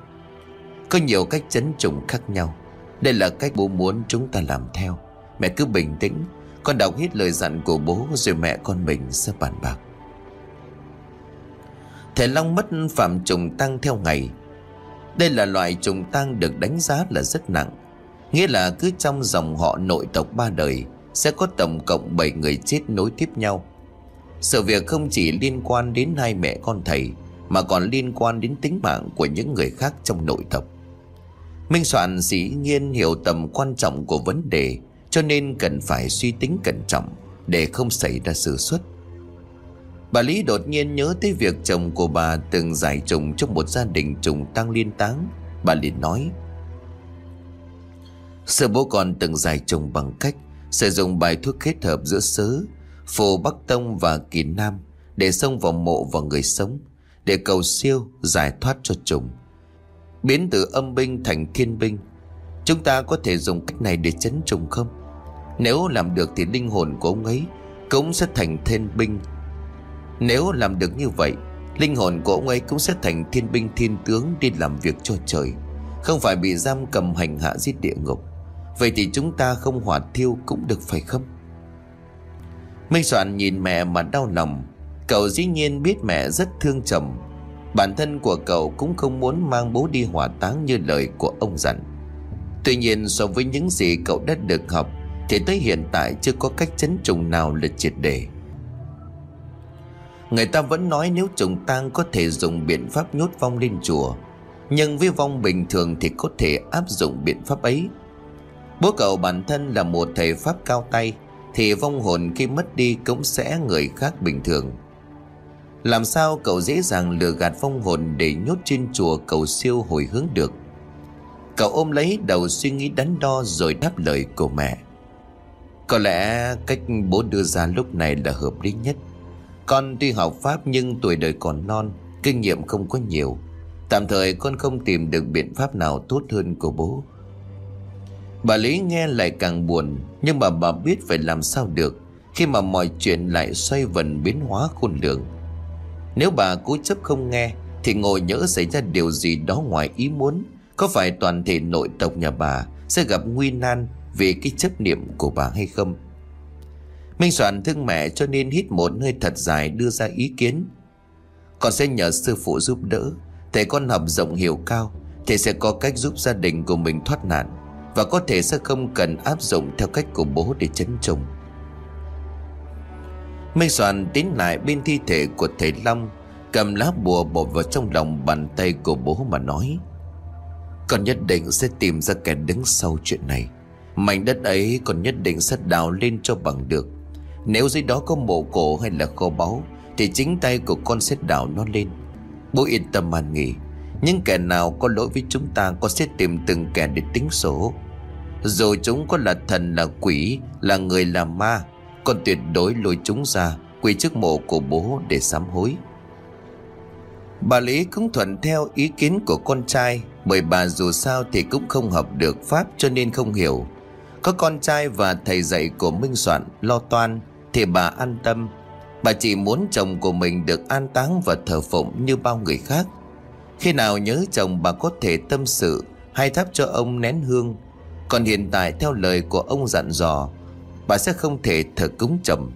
Có nhiều cách chấn trùng khác nhau. Đây là cách bố muốn chúng ta làm theo. Mẹ cứ bình tĩnh, Con đọc hết lời dặn của bố Rồi mẹ con mình sẽ bàn bạc. Thầy Long mất phạm trùng tăng theo ngày. Đây là loại trùng tăng được đánh giá là rất nặng. Nghĩa là cứ trong dòng họ nội tộc ba đời, Sẽ có tổng cộng 7 người chết nối tiếp nhau Sự việc không chỉ liên quan đến hai mẹ con thầy, Mà còn liên quan đến tính mạng của những người khác trong nội tộc Minh Soạn dĩ nhiên hiểu tầm quan trọng của vấn đề, Cho nên cần phải suy tính cẩn trọng Để không xảy ra sự xuất Bà Lý đột nhiên nhớ tới việc chồng của bà từng giải trùng trong một gia đình trùng tăng liên táng. Bà liền nói. Sư bố con từng giải trùng bằng cách sử dụng bài thuốc kết hợp giữa sớ, phù bắc tông và kỳ nam để xông vào mộ vào người sống, để cầu siêu giải thoát cho trùng. Biến từ âm binh thành thiên binh. Chúng ta có thể dùng cách này để chấn trùng không? Nếu làm được thì linh hồn của ông ấy cũng sẽ thành thiên binh nếu làm được như vậy Linh hồn của ông ấy cũng sẽ thành thiên binh thiên tướng Đi làm việc cho trời Không phải bị giam cầm hành hạ giết địa ngục Vậy thì chúng ta không hỏa thiêu cũng được phải không? Minh Soạn nhìn mẹ mà đau lòng. Cậu dĩ nhiên biết mẹ rất thương chồng. Bản thân của cậu cũng không muốn mang bố đi hỏa táng như lời của ông dặn. Tuy nhiên so với những gì cậu đã được học, Thì tới hiện tại chưa có cách chấn trùng nào là triệt để. Người ta vẫn nói nếu trùng tang có thể dùng biện pháp nhốt vong lên chùa. Nhưng với vong bình thường thì có thể áp dụng biện pháp ấy. Bố cậu bản thân là một thầy pháp cao tay, Thì vong hồn khi mất đi cũng sẽ người khác bình thường. Làm sao cậu dễ dàng lừa gạt vong hồn để nhốt trên chùa cầu siêu hồi hướng được? Cậu ôm lấy đầu suy nghĩ đắn đo rồi đáp lời của mẹ. Có lẽ cách bố đưa ra lúc này là hợp lý nhất. Con tuy học Pháp nhưng tuổi đời còn non, Kinh nghiệm không có nhiều. Tạm thời con không tìm được biện pháp nào tốt hơn của bố. Bà Lý nghe lại càng buồn, Nhưng mà bà biết phải làm sao được Khi mà mọi chuyện lại xoay vần biến hóa khôn lường. Nếu bà cố chấp không nghe, Thì ngồi nhỡ xảy ra điều gì đó ngoài ý muốn, Có phải toàn thể nội tộc nhà bà Sẽ gặp nguy nan Vì cái chấp niệm của bà hay không? Minh Soạn thương mẹ cho nên hít một hơi thật dài đưa ra ý kiến. Con sẽ nhờ sư phụ giúp đỡ, Thầy con học rộng hiểu cao, Thầy sẽ có cách giúp gia đình của mình thoát nạn. Và có thể sẽ không cần áp dụng theo cách của bố để chấn trùng Minh Soạn tiến lại bên thi thể của thầy Long, Cầm lá bùa bột vào trong lòng bàn tay của bố mà nói, Con nhất định sẽ tìm ra kẻ đứng sau chuyện này. Mảnh đất ấy còn nhất định sẽ đào lên cho bằng được. Nếu dưới đó có mộ cổ hay là kho báu, Thì chính tay của con sẽ đào nó lên. Bố yên tâm an nghỉ. Những kẻ nào có lỗi với chúng ta có sẽ tìm từng kẻ để tính số. Dù chúng có là thần, là quỷ, Là người, là ma, Con tuyệt đối lôi chúng ra, Quỳ trước mộ của bố để sám hối. Bà Lý cũng thuận theo ý kiến của con trai, Bởi bà dù sao thì cũng không học được Pháp cho nên không hiểu. Có con trai và thầy dạy của Minh Soạn lo toan thì bà an tâm. Bà chỉ muốn chồng của mình được an táng và thờ phụng như bao người khác. Khi nào nhớ chồng bà có thể tâm sự Hay thắp cho ông nén hương? Còn hiện tại theo lời của ông dặn dò, Bà sẽ không thể thờ cúng chồng.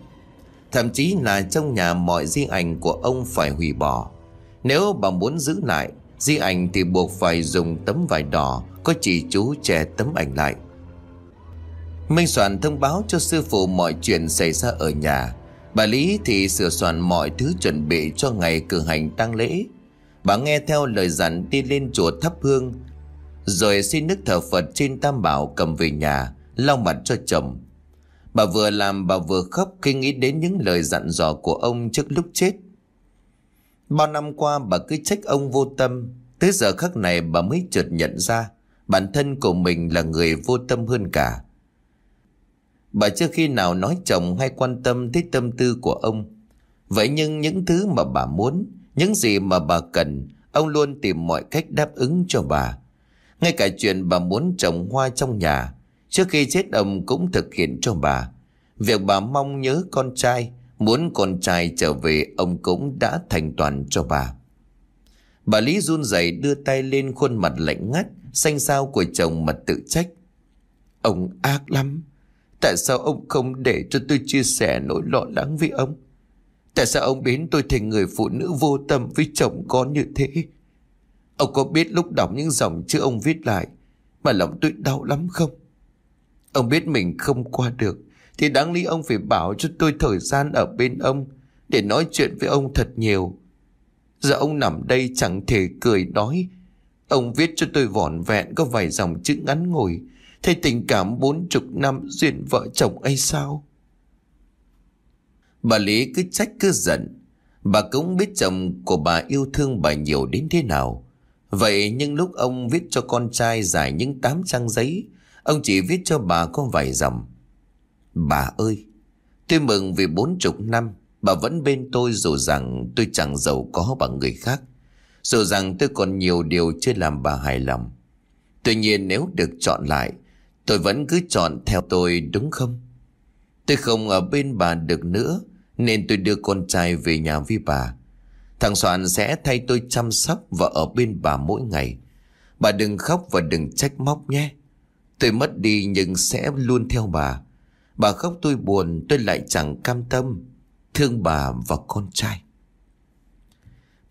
Thậm chí là trong nhà mọi di ảnh của ông phải hủy bỏ. Nếu bà muốn giữ lại, Di ảnh thì buộc phải dùng tấm vải đỏ Có chỉ chú che tấm ảnh lại. Minh Soạn thông báo cho sư phụ mọi chuyện xảy ra ở nhà. Bà Lý thì sửa soạn mọi thứ chuẩn bị cho ngày cử hành tang lễ. Bà nghe theo lời dặn đi lên chùa thắp hương, Rồi xin nước thờ Phật trên tam bảo cầm về nhà, Lau mặt cho chồng. Bà vừa làm, bà vừa khóc khi nghĩ đến những lời dặn dò của ông trước lúc chết. Bao năm qua, bà cứ trách ông vô tâm. Tới giờ khắc này, bà mới chợt nhận ra Bản thân của mình là người vô tâm hơn cả. Bà chưa khi nào nói chồng hay quan tâm tới tâm tư của ông. Vậy nhưng những thứ mà bà muốn những gì mà bà cần, Ông luôn tìm mọi cách đáp ứng cho bà. Ngay cả chuyện bà muốn trồng hoa trong nhà, Trước khi chết ông cũng thực hiện cho bà. Việc bà mong nhớ con trai, Muốn con trai trở về, ông cũng đã thành toàn cho bà. Bà Lý run rẩy đưa tay lên khuôn mặt lạnh ngắt, Xanh xao của chồng mà tự trách. Ông ác lắm. Tại sao ông không để cho tôi chia sẻ nỗi lo lắng với ông? Tại sao ông biến tôi thành người phụ nữ vô tâm với chồng con như thế? Ông có biết lúc đọc những dòng chữ ông viết lại Mà lòng tôi đau lắm không? Ông biết mình không qua được, Thì đáng lý ông phải bảo cho tôi thời gian ở bên ông Để nói chuyện với ông thật nhiều. Giờ ông nằm đây chẳng thể cười nói. Ông viết cho tôi vỏn vẹn có vài dòng chữ ngắn ngủi. Thay tình cảm bốn chục năm duyên vợ chồng ấy sao? Bà Lý cứ trách cứ giận. Bà cũng biết chồng của bà yêu thương bà nhiều đến thế nào. Vậy nhưng lúc ông viết cho con trai dài những tám trang giấy, Ông chỉ viết cho bà có vài dòng. Bà ơi, Tôi mừng vì bốn chục năm, Bà vẫn bên tôi dù rằng tôi chẳng giàu có bằng người khác. Dù rằng tôi còn nhiều điều chưa làm bà hài lòng. Tuy nhiên nếu được chọn lại, Tôi vẫn cứ chọn theo tôi, đúng không? Tôi không ở bên bà được nữa, Nên tôi đưa con trai về nhà với bà. Thằng Soạn sẽ thay tôi chăm sóc và ở bên bà mỗi ngày. Bà đừng khóc và đừng trách móc nhé. Tôi mất đi nhưng sẽ luôn theo bà. Bà khóc tôi buồn, tôi lại chẳng cam tâm. Thương bà và con trai.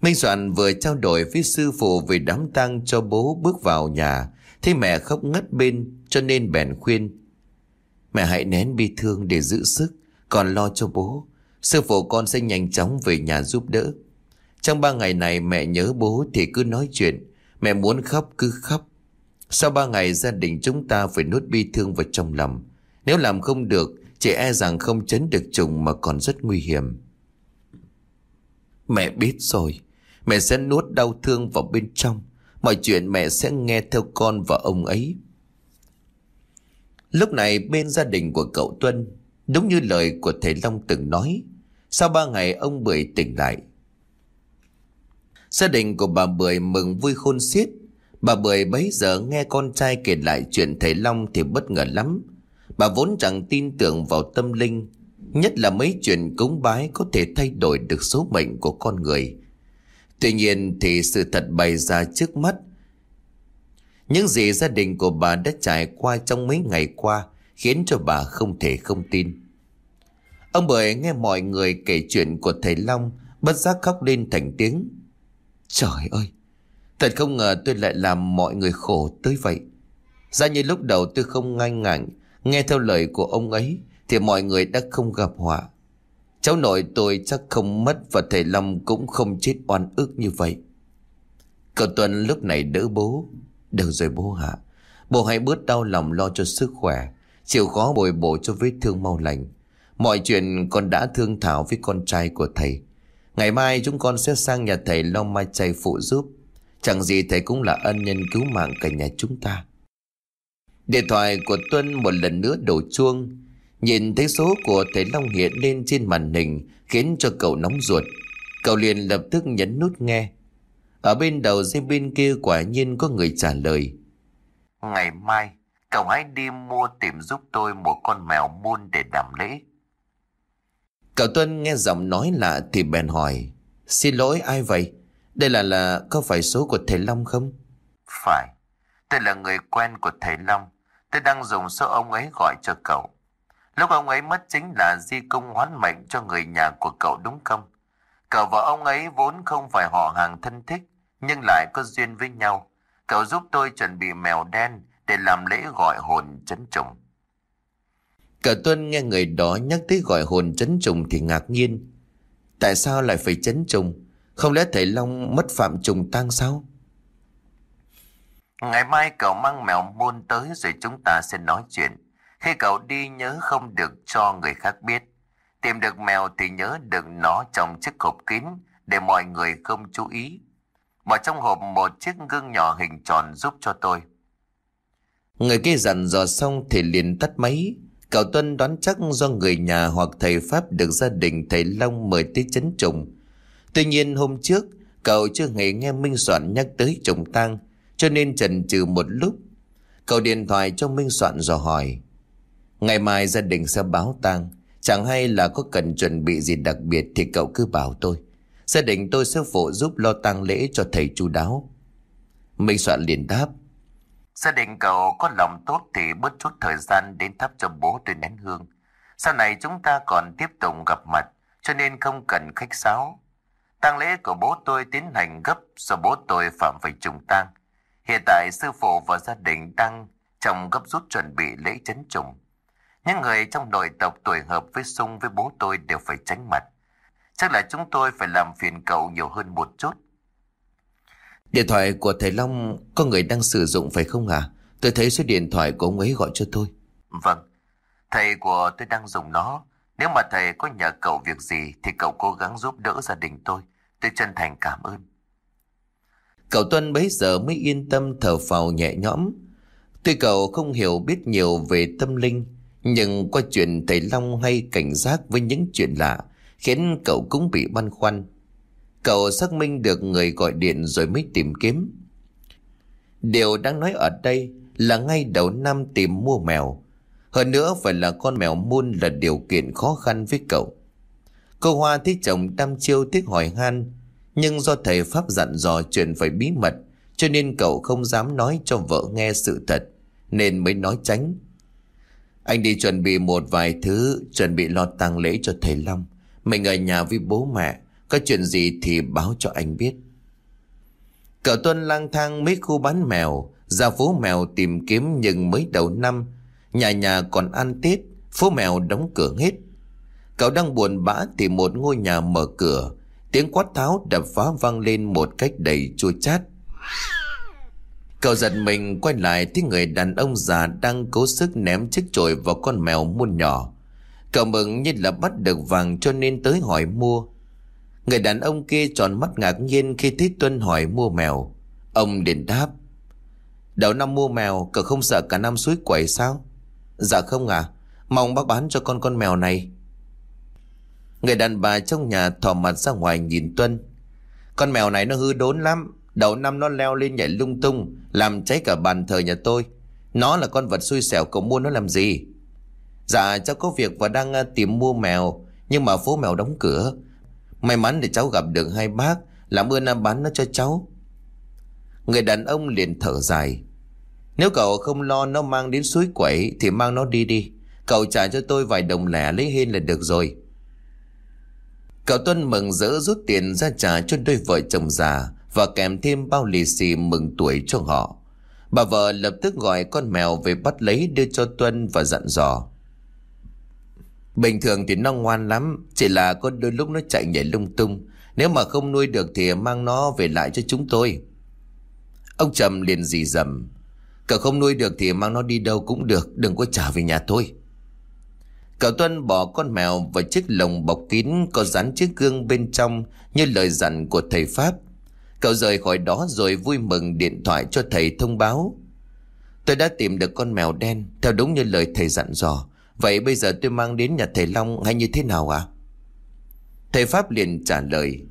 Minh Soạn vừa trao đổi với sư phụ về đám tang cho bố bước vào nhà. Thấy mẹ khóc ngất bên, cho nên bèn khuyên Mẹ hãy nén bi thương để giữ sức, Còn lo cho bố. Sư phụ con sẽ nhanh chóng về nhà giúp đỡ. Trong ba ngày này mẹ nhớ bố thì cứ nói chuyện. Mẹ muốn khóc cứ khóc. Sau ba ngày, gia đình chúng ta phải nuốt bi thương vào trong lòng. Nếu làm không được, Chị e rằng không chấn được trùng mà còn rất nguy hiểm. Mẹ biết rồi. Mẹ sẽ nuốt đau thương vào bên trong. Mọi chuyện mẹ sẽ nghe theo con và ông ấy. Lúc này bên gia đình của cậu Tuân, Đúng như lời của thầy Long từng nói, Sau ba ngày ông Bưởi tỉnh lại. Gia đình của bà Bưởi mừng vui khôn xiết. Bà Bưởi bấy giờ nghe con trai kể lại chuyện thầy Long thì bất ngờ lắm. Bà vốn chẳng tin tưởng vào tâm linh, Nhất là mấy chuyện cúng bái có thể thay đổi được số mệnh của con người. Tuy nhiên thì sự thật bày ra trước mắt những gì gia đình của bà đã trải qua trong mấy ngày qua khiến cho bà không thể không tin. Ông bởi nghe mọi người kể chuyện của thầy Long, bất giác khóc lên thành tiếng. Trời ơi! Thật không ngờ tôi lại làm mọi người khổ tới vậy. Ra như lúc đầu tôi không ngang ngạnh, nghe theo lời của ông ấy thì mọi người đã không gặp họa. Cháu nội tôi chắc không mất và thầy Long cũng không chết oan ức như vậy. Cậu Tuấn lúc này đỡ bố. Được rồi bố hạ Bố hãy bớt đau lòng lo cho sức khỏe. Chịu khó bồi bổ cho vết thương mau lành. Mọi chuyện con đã thương thảo với con trai của thầy. Ngày mai chúng con sẽ sang nhà thầy lo mai chay phụ giúp. Chẳng gì thầy cũng là ân nhân cứu mạng cả nhà chúng ta. Điện thoại của Tuân một lần nữa đổ chuông. Nhìn thấy số của thầy Long hiện lên trên màn hình Khiến cho cậu nóng ruột. Cậu liền lập tức nhấn nút nghe ở bên đầu dây bên kia quả nhiên có người trả lời. Ngày mai, cậu hãy đi mua tìm giúp tôi một con mèo muôn để đảm lễ. Cậu Tuân nghe giọng nói lạ thì bèn hỏi. Xin lỗi ai vậy? Đây là là có phải số của thầy Long không? Phải. Tôi là người quen của thầy Long. Tôi đang dùng số ông ấy gọi cho cậu. Lúc ông ấy mất chính là di công hoán mệnh cho người nhà của cậu đúng không? Cậu và ông ấy vốn không phải họ hàng thân thích nhưng lại có duyên với nhau. Cậu giúp tôi chuẩn bị mèo đen để làm lễ gọi hồn chấn trùng. Cậu Tuân nghe người đó nhắc tới gọi hồn chấn trùng thì ngạc nhiên. Tại sao lại phải chấn trùng? Không lẽ thầy Long mất phạm trùng tang sao? Ngày mai cậu mang mèo môn tới rồi chúng ta sẽ nói chuyện. Khi cậu đi nhớ không được cho người khác biết. Tìm được mèo thì nhớ đừng nó trong chiếc hộp kín để mọi người không chú ý. Mở trong hộp một chiếc gương nhỏ hình tròn giúp cho tôi. Người kia dặn dò xong thì liền tắt máy. Cậu Tuân đoán chắc do người nhà hoặc thầy Pháp được gia đình thầy Long mời tới chấn trùng. Tuy nhiên hôm trước, cậu chưa hề nghe Minh Soạn nhắc tới trùng tang, cho nên chần chừ một lúc. Cậu điện thoại cho Minh Soạn dò hỏi. Ngày mai gia đình sẽ báo tang, Chẳng hay là có cần chuẩn bị gì đặc biệt Thì cậu cứ bảo tôi Gia đình tôi sẽ phụ giúp lo tang lễ cho thầy chu đáo Minh soạn liền đáp Gia đình cậu có lòng tốt thì bớt chút thời gian đến thắp cho bố tôi nén hương. Sau này chúng ta còn tiếp tục gặp mặt, cho nên không cần khách sáo. tang lễ của bố tôi tiến hành gấp do bố tôi phạm phải trùng tang. Hiện tại sư phụ và gia đình đang trong gấp rút chuẩn bị lễ chấn trùng. Những người trong nội tộc tuổi hợp với sung với bố tôi đều phải tránh mặt. Chắc là chúng tôi phải làm phiền cậu nhiều hơn một chút. Điện thoại của thầy Long có người đang sử dụng phải không à? Tôi thấy số điện thoại của ông ấy gọi cho tôi. Vâng, thầy của tôi đang dùng nó. Nếu mà thầy có nhờ cậu việc gì thì cậu cố gắng giúp đỡ gia đình tôi. Tôi chân thành cảm ơn. Cậu Tuân bấy giờ mới yên tâm thở phào nhẹ nhõm. Tuy cậu không hiểu biết nhiều về tâm linh, nhưng qua chuyện thầy Long hay cảnh giác với những chuyện lạ, khiến cậu cũng bị băn khoăn. Cậu xác minh được người gọi điện rồi mới tìm kiếm. Điều đang nói ở đây là ngay đầu năm tìm mua mèo. Hơn nữa phải là con mèo muôn là điều kiện khó khăn với cậu. Cô Hoa thấy chồng đăm chiêu tiếc hỏi han. Nhưng do thầy Pháp dặn dò chuyện phải bí mật, cho nên cậu không dám nói cho vợ nghe sự thật, nên mới nói tránh. Anh đi chuẩn bị một vài thứ, chuẩn bị lo tang lễ cho thầy Long. Mình ở nhà với bố mẹ, có chuyện gì thì báo cho anh biết. Cậu Tuân lang thang mấy khu bán mèo, Ra phố mèo tìm kiếm nhưng mới đầu năm, Nhà nhà còn ăn Tết, Phố mèo đóng cửa hết. Cậu đang buồn bã thì một ngôi nhà mở cửa, Tiếng quát tháo đập phá vang lên một cách đầy chua chát. Cậu giật mình quay lại thấy người đàn ông già đang cố sức ném chiếc chổi vào con mèo muôn nhỏ. Cậu mừng như là bắt được vàng cho nên tới hỏi mua. Người đàn ông kia tròn mắt ngạc nhiên khi thấy Tuân hỏi mua mèo. Ông liền đáp. Đầu năm mua mèo, cậu không sợ cả năm suối quẩy sao? Dạ không à, mong bác bán cho con con mèo này. Người đàn bà trong nhà thò mặt ra ngoài nhìn Tuân. Con mèo này nó hư đốn lắm. Đầu năm nó leo lên nhảy lung tung, làm cháy cả bàn thờ nhà tôi. Nó là con vật xui xẻo, cậu mua nó làm gì? Dạ, cháu có việc và đang à, tìm mua mèo, nhưng mà phố mèo đóng cửa. May mắn để cháu gặp được hai bác Làm ơn à, bán nó cho cháu. Người đàn ông liền thở dài. Nếu cậu không lo nó mang đến suối quẩy Thì mang nó đi đi. Cậu trả cho tôi vài đồng lẻ lấy hên là được rồi. Cậu Tuân mừng rỡ rút tiền ra trả cho đôi vợ chồng già Và kèm thêm bao lì xì mừng tuổi cho họ. Bà vợ lập tức gọi con mèo về bắt lấy đưa cho Tuân và dặn dò. Bình thường thì nó ngoan lắm, Chỉ là có đôi lúc nó chạy nhảy lung tung. Nếu mà không nuôi được thì mang nó về lại cho chúng tôi. Ông Trầm liền dì dầm. Cậu không nuôi được thì mang nó đi đâu cũng được, Đừng có trả về nhà tôi. Cậu Tuân bỏ con mèo vào chiếc lồng bọc kín Có dán chiếc gương bên trong Như lời dặn của thầy Pháp. Cậu rời khỏi đó rồi vui mừng điện thoại cho thầy thông báo. Tôi đã tìm được con mèo đen, Theo đúng như lời thầy dặn dò. Vậy bây giờ tôi mang đến nhà thầy Long hay như thế nào ạ? À? Thầy Pháp liền trả lời.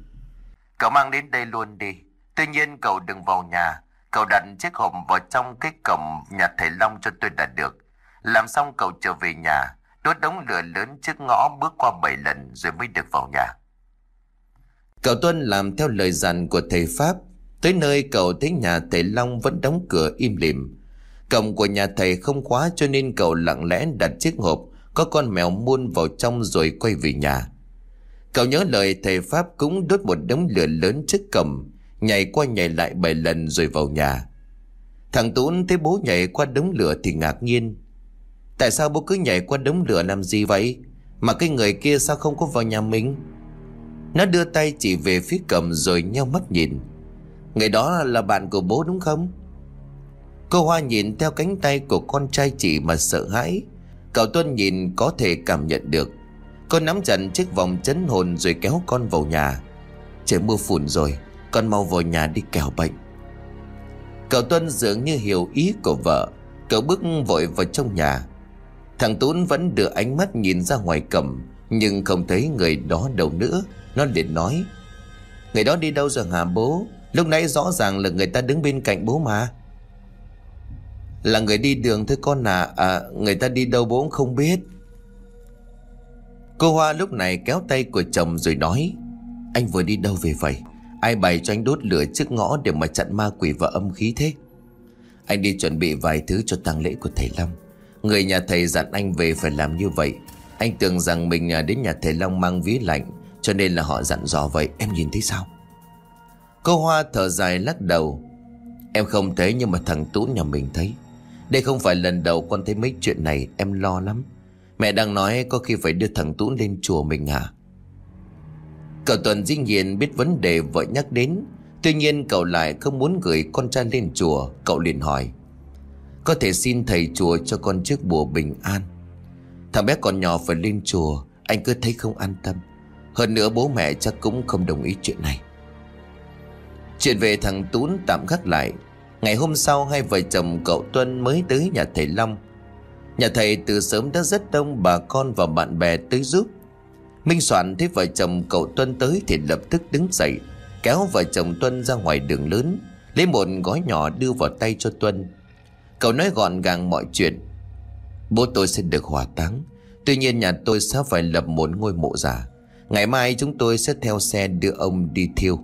Cậu mang đến đây luôn đi. Tuy nhiên cậu đừng vào nhà. Cậu đặt chiếc hộp vào trong cái cổng nhà thầy Long cho tôi đã được. Làm xong cậu trở về nhà, đốt đống lửa lớn trước ngõ bước qua bảy lần rồi mới được vào nhà. Cậu Tuân làm theo lời dặn của thầy Pháp. Tới nơi cậu thấy nhà thầy Long vẫn đóng cửa im lìm. Cổng của nhà thầy không khóa cho nên cậu lặng lẽ đặt chiếc hộp có con mèo muôn vào trong rồi quay về nhà. Cậu nhớ lời thầy Pháp cũng đốt một đống lửa lớn trước cổng, nhảy qua nhảy lại bảy lần rồi vào nhà. Thằng Tún thấy bố nhảy qua đống lửa thì ngạc nhiên. Tại sao bố cứ nhảy qua đống lửa làm gì vậy? Mà cái người kia sao không có vào nhà mình? Nó đưa tay chỉ về phía cầm rồi nheo mắt nhìn. Người đó là bạn của bố đúng không? Cô Hoa nhìn theo cánh tay của con trai chị mà sợ hãi. Cậu Tuân nhìn có thể cảm nhận được. Cô nắm chặt chiếc vòng chấn hồn rồi kéo con vào nhà. Trời mưa phùn rồi, Con mau vào nhà đi kẻo bệnh. Cậu Tuân dường như hiểu ý của vợ. Cậu bước vội vào trong nhà. Thằng Tún vẫn đưa ánh mắt nhìn ra ngoài cầm, Nhưng không thấy người đó đâu nữa. Nó liền nói, Người đó đi đâu rồi hả bố? Lúc nãy rõ ràng là người ta đứng bên cạnh bố mà là người đi đường thôi con à, à Người ta đi đâu bố cũng không biết. Cô Hoa lúc này kéo tay của chồng rồi nói Anh vừa đi đâu về vậy? Ai bày cho anh đốt lửa trước ngõ Để mà chặn ma quỷ và âm khí thế? Anh đi chuẩn bị vài thứ cho tang lễ của thầy Long. Người nhà thầy dặn anh về phải làm như vậy. Anh tưởng rằng mình à, đến nhà thầy Long mang ví lạnh Cho nên là họ dặn dò vậy Em nhìn thấy sao? Cô Hoa thở dài lắc đầu Em không thấy nhưng mà thằng Tú nhà mình thấy. Đây không phải lần đầu con thấy mấy chuyện này, Em lo lắm. Mẹ đang nói có khi phải đưa thằng Tú lên chùa mình à? Cậu Tuần dĩ nhiên biết vấn đề vợ nhắc đến. Tuy nhiên cậu lại không muốn gửi con trai lên chùa, Cậu liền hỏi. Có thể xin thầy chùa cho con trước bùa bình an. Thằng bé còn nhỏ phải lên chùa, Anh cứ thấy không an tâm. Hơn nữa bố mẹ chắc cũng không đồng ý chuyện này. Chuyện về thằng Tún tạm gác lại Ngày hôm sau hai vợ chồng cậu Tuân mới tới nhà thầy Long. Nhà thầy từ sớm đã rất đông bà con và bạn bè tới giúp. Minh Soạn thấy vợ chồng cậu Tuân tới thì lập tức đứng dậy, Kéo vợ chồng Tuân ra ngoài đường lớn, Lấy một gói nhỏ đưa vào tay cho Tuân. Cậu nói gọn gàng mọi chuyện. Bố tôi sẽ được hỏa táng, Tuy nhiên nhà tôi sẽ phải lập một ngôi mộ giả. Ngày mai chúng tôi sẽ theo xe đưa ông đi thiêu.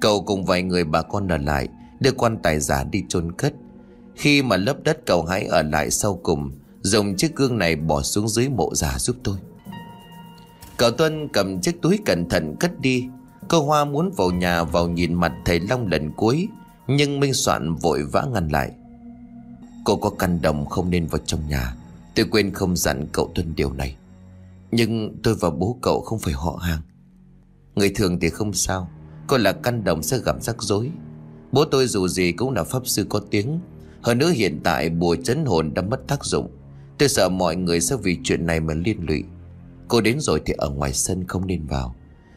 Cậu cùng vài người bà con ở lại Đưa quan tài giả đi chôn cất. Khi mà lấp đất cậu hãy ở lại sau cùng, Dùng chiếc gương này bỏ xuống dưới mộ giả giúp tôi. Cậu Tuân cầm chiếc túi cẩn thận cất đi. Cô Hoa muốn vào nhà vào nhìn mặt thầy Long lần cuối, Nhưng Minh Soạn vội vã ngăn lại. Cô có căn đồng không nên vào trong nhà, Tôi quên không dặn cậu Tuân điều này. Nhưng tôi và bố cậu không phải họ hàng. Người thường thì không sao, Cô là căn đồng sẽ gặp rắc rối. Bố tôi dù gì cũng là pháp sư có tiếng. Hơn nữa hiện tại bùa chấn hồn đã mất tác dụng. Tôi sợ mọi người sẽ vì chuyện này mà liên lụy. Cô đến rồi thì ở ngoài sân không nên vào.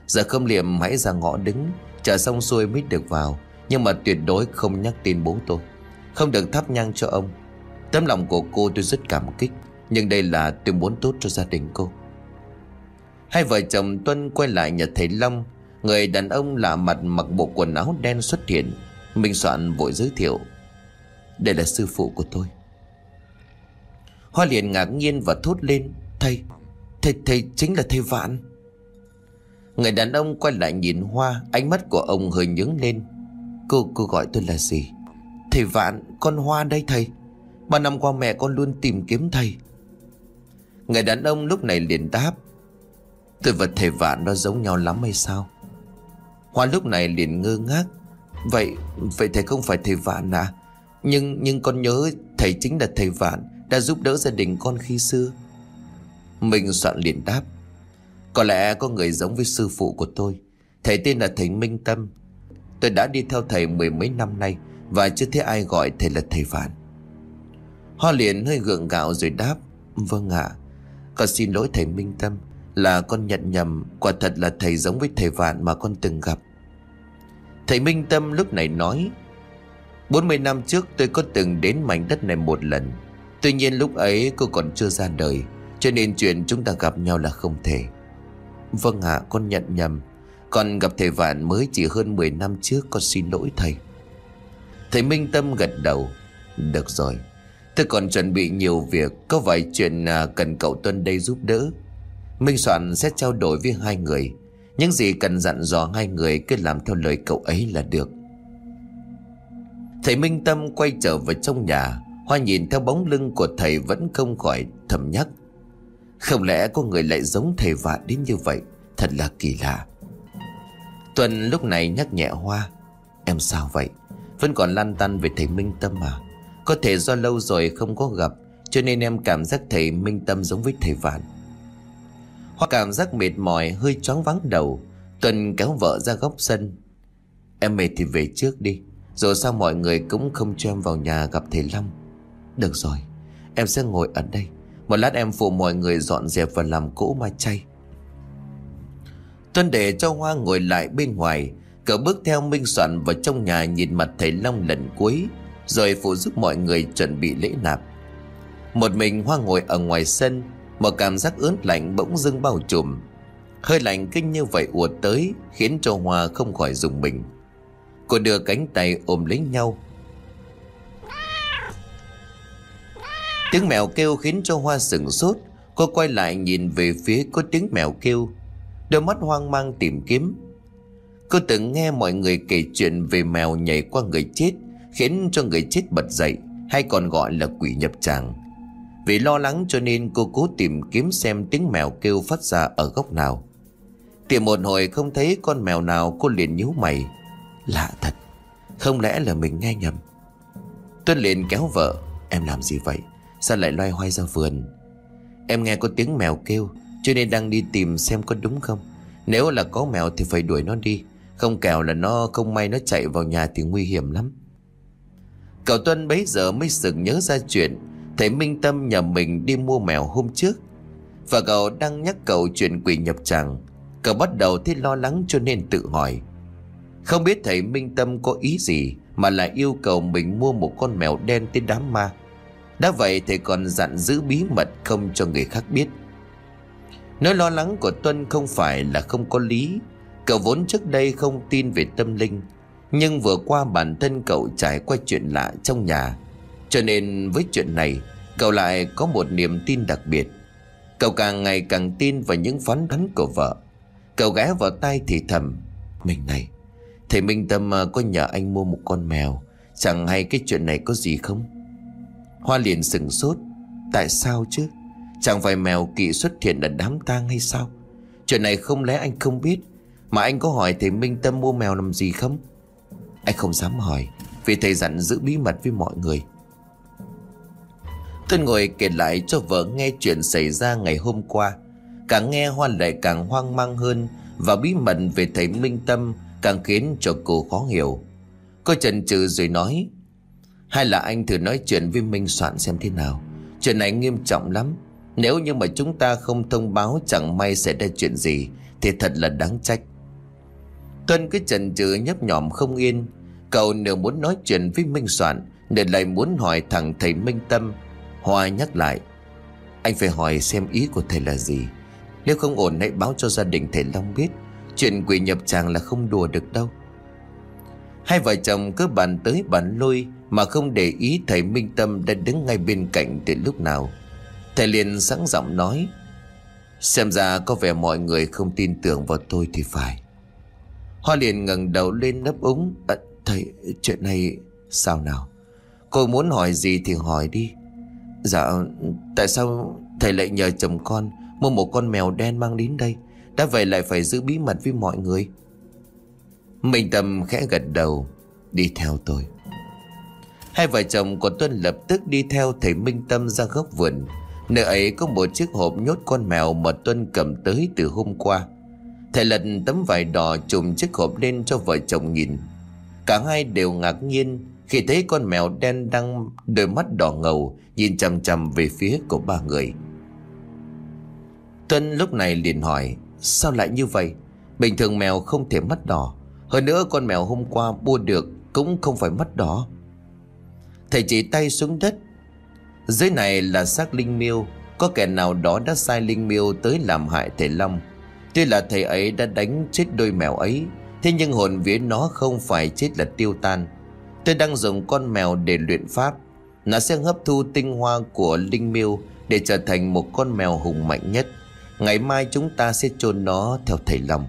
Giờ không liệm hãy ra ngõ đứng, Chờ xong xuôi mới được vào. Nhưng mà tuyệt đối không nhắc tin bố tôi. Không được thắp nhang cho ông. Tấm lòng của cô tôi rất cảm kích. Nhưng đây là tôi muốn tốt cho gia đình cô. Hai vợ chồng Tuân quay lại nhà thầy Long. Người đàn ông lạ mặt mặc bộ quần áo đen xuất hiện. Minh Soạn vội giới thiệu Đây là sư phụ của tôi. Hoa liền ngạc nhiên và thốt lên Thầy, thầy, thầy chính là thầy Vạn. Người đàn ông quay lại nhìn Hoa Ánh mắt của ông hơi nhướng lên. Cô, cô gọi tôi là gì? Thầy Vạn, con Hoa đây thầy. Ba năm qua mẹ con luôn tìm kiếm thầy. Người đàn ông lúc này liền đáp Tôi và thầy Vạn nó giống nhau lắm hay sao? Hoa lúc này liền ngơ ngác. Vậy vậy thầy không phải thầy Vạn à? Nhưng nhưng con nhớ thầy chính là thầy Vạn, Đã giúp đỡ gia đình con khi xưa. Mình soạn liền đáp, Có lẽ có người giống với sư phụ của tôi. Thầy tên là thầy Minh Tâm. Tôi đã đi theo thầy mười mấy năm nay Và chưa thấy ai gọi thầy là thầy Vạn. Hoa liền hơi gượng gạo rồi đáp Vâng ạ. Con xin lỗi thầy Minh Tâm Là con nhận nhầm, Quả thật là thầy giống với thầy Vạn mà con từng gặp. Thầy Minh Tâm lúc này nói 40 năm trước tôi có từng đến mảnh đất này một lần. Tuy nhiên lúc ấy cô còn chưa ra đời, Cho nên chuyện chúng ta gặp nhau là không thể. Vâng ạ, con nhận nhầm. Còn gặp thầy Vạn mới chỉ hơn 10 năm trước, Con xin lỗi thầy. Thầy Minh Tâm gật đầu, Được rồi. Tôi còn chuẩn bị nhiều việc, Có vài chuyện à, cần cậu Tuân đây giúp đỡ. Minh Soạn sẽ trao đổi với hai người những gì cần dặn dò hai người cứ làm theo lời cậu ấy là được. Thầy Minh Tâm quay trở vào trong nhà, Hoa nhìn theo bóng lưng của thầy vẫn không khỏi thầm nhắc. Không lẽ có người lại giống thầy vạn đến như vậy? Thật là kỳ lạ. Tuần lúc này nhắc nhẹ Hoa, Em sao vậy? Vẫn còn lan tăn về thầy Minh Tâm à? Có thể do lâu rồi không có gặp, Cho nên em cảm giác thầy Minh Tâm giống với thầy Vạn. Hoa cảm giác mệt mỏi, hơi choáng vắng đầu. Tuần kéo vợ ra góc sân. Em mệt thì về trước đi. Rồi sao mọi người cũng không cho em vào nhà gặp thầy Long. Được rồi, Em sẽ ngồi ở đây. Một lát em phụ mọi người dọn dẹp và làm cỗ ma chay. Tuân để cho Hoa ngồi lại bên ngoài. Cậu bước theo Minh Soạn vào trong nhà nhìn mặt thầy Long lần cuối, Rồi phụ giúp mọi người chuẩn bị lễ nạp. Một mình Hoa ngồi ở ngoài sân một cảm giác ướt lạnh bỗng dưng bao trùm. Hơi lạnh kinh như vậy ùa tới, Khiến cho Hoa không khỏi dùng mình. Cô đưa cánh tay ôm lấy nhau. Tiếng mèo kêu khiến cho Hoa sửng sốt. Cô quay lại nhìn về phía có tiếng mèo kêu. Đôi mắt hoang mang tìm kiếm. Cô từng nghe mọi người kể chuyện về mèo nhảy qua người chết, Khiến cho người chết bật dậy, Hay còn gọi là quỷ nhập tràng. Vì lo lắng cho nên cô cố tìm kiếm xem tiếng mèo kêu phát ra ở góc nào. Tìm một hồi không thấy con mèo nào, cô liền nhíu mày. Lạ thật, Không lẽ là mình nghe nhầm? Tuân liền kéo vợ, Em làm gì vậy? Sao lại loay hoay ra vườn? Em nghe có tiếng mèo kêu, Cho nên đang đi tìm xem có đúng không. Nếu là có mèo thì phải đuổi nó đi, Không kèo là nó không may nó chạy vào nhà thì nguy hiểm lắm. Cậu Tuân bấy giờ mới sực nhớ ra chuyện Thầy Minh Tâm nhờ mình đi mua mèo hôm trước. Và cậu đang nhắc cậu chuyện quỷ nhập tràng. Cậu bắt đầu thấy lo lắng cho nên tự hỏi. Không biết thầy Minh Tâm có ý gì Mà lại yêu cầu mình mua một con mèo đen tới đám ma. Đã vậy thầy còn dặn giữ bí mật không cho người khác biết. Nỗi lo lắng của Tuân không phải là không có lý. Cậu vốn trước đây không tin về tâm linh. Nhưng vừa qua bản thân cậu trải qua chuyện lạ trong nhà cho nên với chuyện này, Cậu lại có một niềm tin đặc biệt. Cậu càng ngày càng tin vào những phán đoán của vợ. Cậu ghé vào tay thì thầm, Mình này, Thầy Minh Tâm có nhờ anh mua một con mèo, Chẳng hay cái chuyện này có gì không? Hoa liền sừng sốt, Tại sao chứ? Chẳng phải mèo kỵ xuất hiện ở đám tang hay sao? Chuyện này không lẽ anh không biết? Mà anh có hỏi thầy Minh Tâm mua mèo làm gì không? Anh không dám hỏi, Vì thầy dặn giữ bí mật với mọi người. Tôi ngồi kể lại cho vợ nghe chuyện xảy ra ngày hôm qua. Càng nghe Hoa lại càng hoang mang hơn Và bí mật về thầy Minh Tâm Càng khiến cho cô khó hiểu. Cô chần chừ rồi nói, hay là anh thử nói chuyện với Minh Soạn xem thế nào? Chuyện này nghiêm trọng lắm. Nếu như mà chúng ta không thông báo Chẳng may sẽ ra chuyện gì Thì thật là đáng trách. Tuân cứ chần chừ nhấp nhòm không yên. Cậu nửa muốn nói chuyện với Minh Soạn Nửa lại muốn hỏi thằng thầy Minh Tâm Hoa nhắc lại Anh phải hỏi xem ý của thầy là gì. Nếu không ổn hãy báo cho gia đình thầy Long biết Chuyện quỷ nhập tràng là không đùa được đâu. Hai vợ chồng cứ bàn tới bàn lui Mà không để ý thầy Minh Tâm đã đứng ngay bên cạnh từ lúc nào. Thầy liền sẵn giọng nói Xem ra có vẻ mọi người không tin tưởng vào tôi thì phải. Hoa liền ngẩng đầu lên nấp úng à, Thầy chuyện này sao nào? Cô muốn hỏi gì thì hỏi đi. Dạ Tại sao thầy lại nhờ chồng con Mua một con mèo đen mang đến đây? Đã vậy lại phải giữ bí mật với mọi người. Minh Tâm khẽ gật đầu, Đi theo tôi. Hai vợ chồng của Tuân lập tức đi theo thầy Minh Tâm ra góc vườn. Nơi ấy có một chiếc hộp nhốt con mèo mà Tuân cầm tới từ hôm qua. Thầy lật tấm vải đỏ trùm chiếc hộp lên cho vợ chồng nhìn. Cả hai đều ngạc nhiên khi thấy con mèo đen đang, đôi mắt đỏ ngầu, nhìn chằm chằm về phía của ba người. Tuân lúc này liền hỏi, Sao lại như vậy? Bình thường mèo không thể mắt đỏ. Hơn nữa con mèo hôm qua mua được Cũng không phải mắt đỏ. Thầy chỉ tay xuống đất. Dưới này là xác linh miêu. Có kẻ nào đó đã sai linh miêu Tới làm hại thầy Long. Tuy là thầy ấy đã đánh chết đôi mèo ấy, Thế nhưng hồn vía nó không phải chết là tiêu tan. Tôi đang dùng con mèo để luyện pháp Nó sẽ hấp thu tinh hoa của linh miêu Để trở thành một con mèo hùng mạnh nhất Ngày mai chúng ta sẽ chôn nó theo thầy Long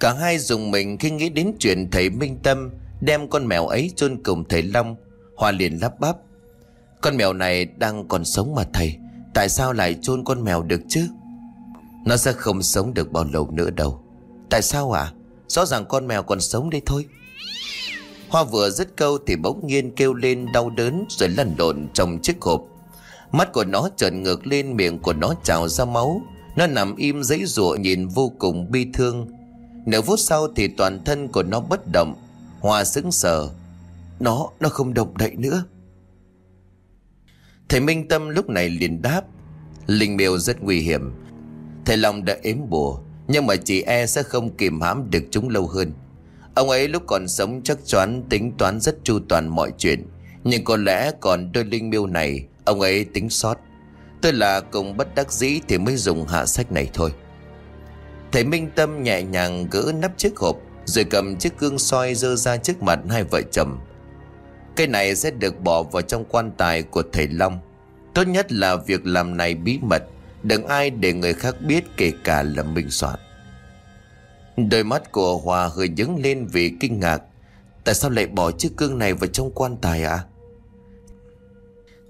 Cả hai dùng mình khi nghĩ đến chuyện thầy Minh Tâm đem con mèo ấy chôn cùng thầy Long. Hoa liền lắp bắp. Con mèo này đang còn sống mà thầy. Tại sao lại chôn con mèo được chứ? Nó sẽ không sống được bao lâu nữa đâu. Tại sao ạ? À? Rõ ràng con mèo còn sống đây thôi. Hoa vừa dứt câu thì bỗng nhiên kêu lên đau đớn rồi lăn lộn trong chiếc hộp. Mắt của nó trợn ngược lên miệng của nó trào ra máu. Nó nằm im giấy rụa nhìn vô cùng bi thương. Nửa phút sau thì toàn thân của nó bất động. Hoa sững sờ. Nó, nó không động đậy nữa. Thầy Minh Tâm lúc này liền đáp. Linh miêu rất nguy hiểm. Thầy Long đã ếm bùa Nhưng mà chị e sẽ không kìm hãm được chúng lâu hơn. Ông ấy lúc còn sống chắc choán tính toán rất chu toàn mọi chuyện. Nhưng có lẽ còn đôi linh miêu này, Ông ấy tính sót. Tôi là cùng bất đắc dĩ thì mới dùng hạ sách này thôi. Thầy Minh Tâm nhẹ nhàng gỡ nắp chiếc hộp, Rồi cầm chiếc gương soi dơ ra trước mặt hai vợ chồng. Cái này sẽ được bỏ vào trong quan tài của thầy Long. Tốt nhất là việc làm này bí mật, Đừng ai để người khác biết kể cả là Minh Soạn. Đôi mắt của Hòa hơi dứng lên vì kinh ngạc. Tại sao lại bỏ chiếc cương này vào trong quan tài à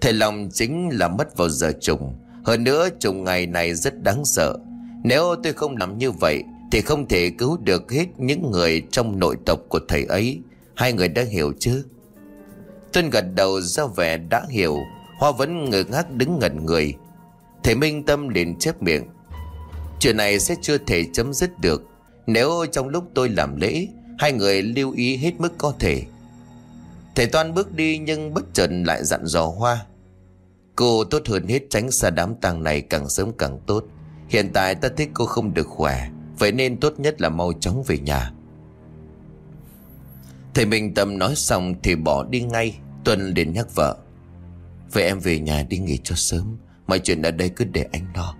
Thầy lòng chính là mất vào giờ trùng. Hơn nữa, trùng ngày này rất đáng sợ. Nếu tôi không làm như vậy, Thì không thể cứu được hết những người trong nội tộc của thầy ấy. Hai người đã hiểu chứ? Tuân gật đầu ra vẻ đã hiểu. Hoa vẫn ngơ ngác đứng ngẩn người. Thầy Minh Tâm liền chép miệng. Chuyện này sẽ chưa thể chấm dứt được. Nếu trong lúc tôi làm lễ, Hai người lưu ý hết mức có thể. Thầy Toan bước đi nhưng bất chợt lại dặn dò Hoa. Cô tốt hơn hết tránh xa đám tang này càng sớm càng tốt. Hiện tại ta thấy cô không được khỏe, Vậy nên tốt nhất là mau chóng về nhà. Thầy Minh Tâm nói xong thì bỏ đi ngay, Tuân liền nhắc vợ. Vậy em về nhà đi nghỉ cho sớm, Mọi chuyện ở đây cứ để anh lo.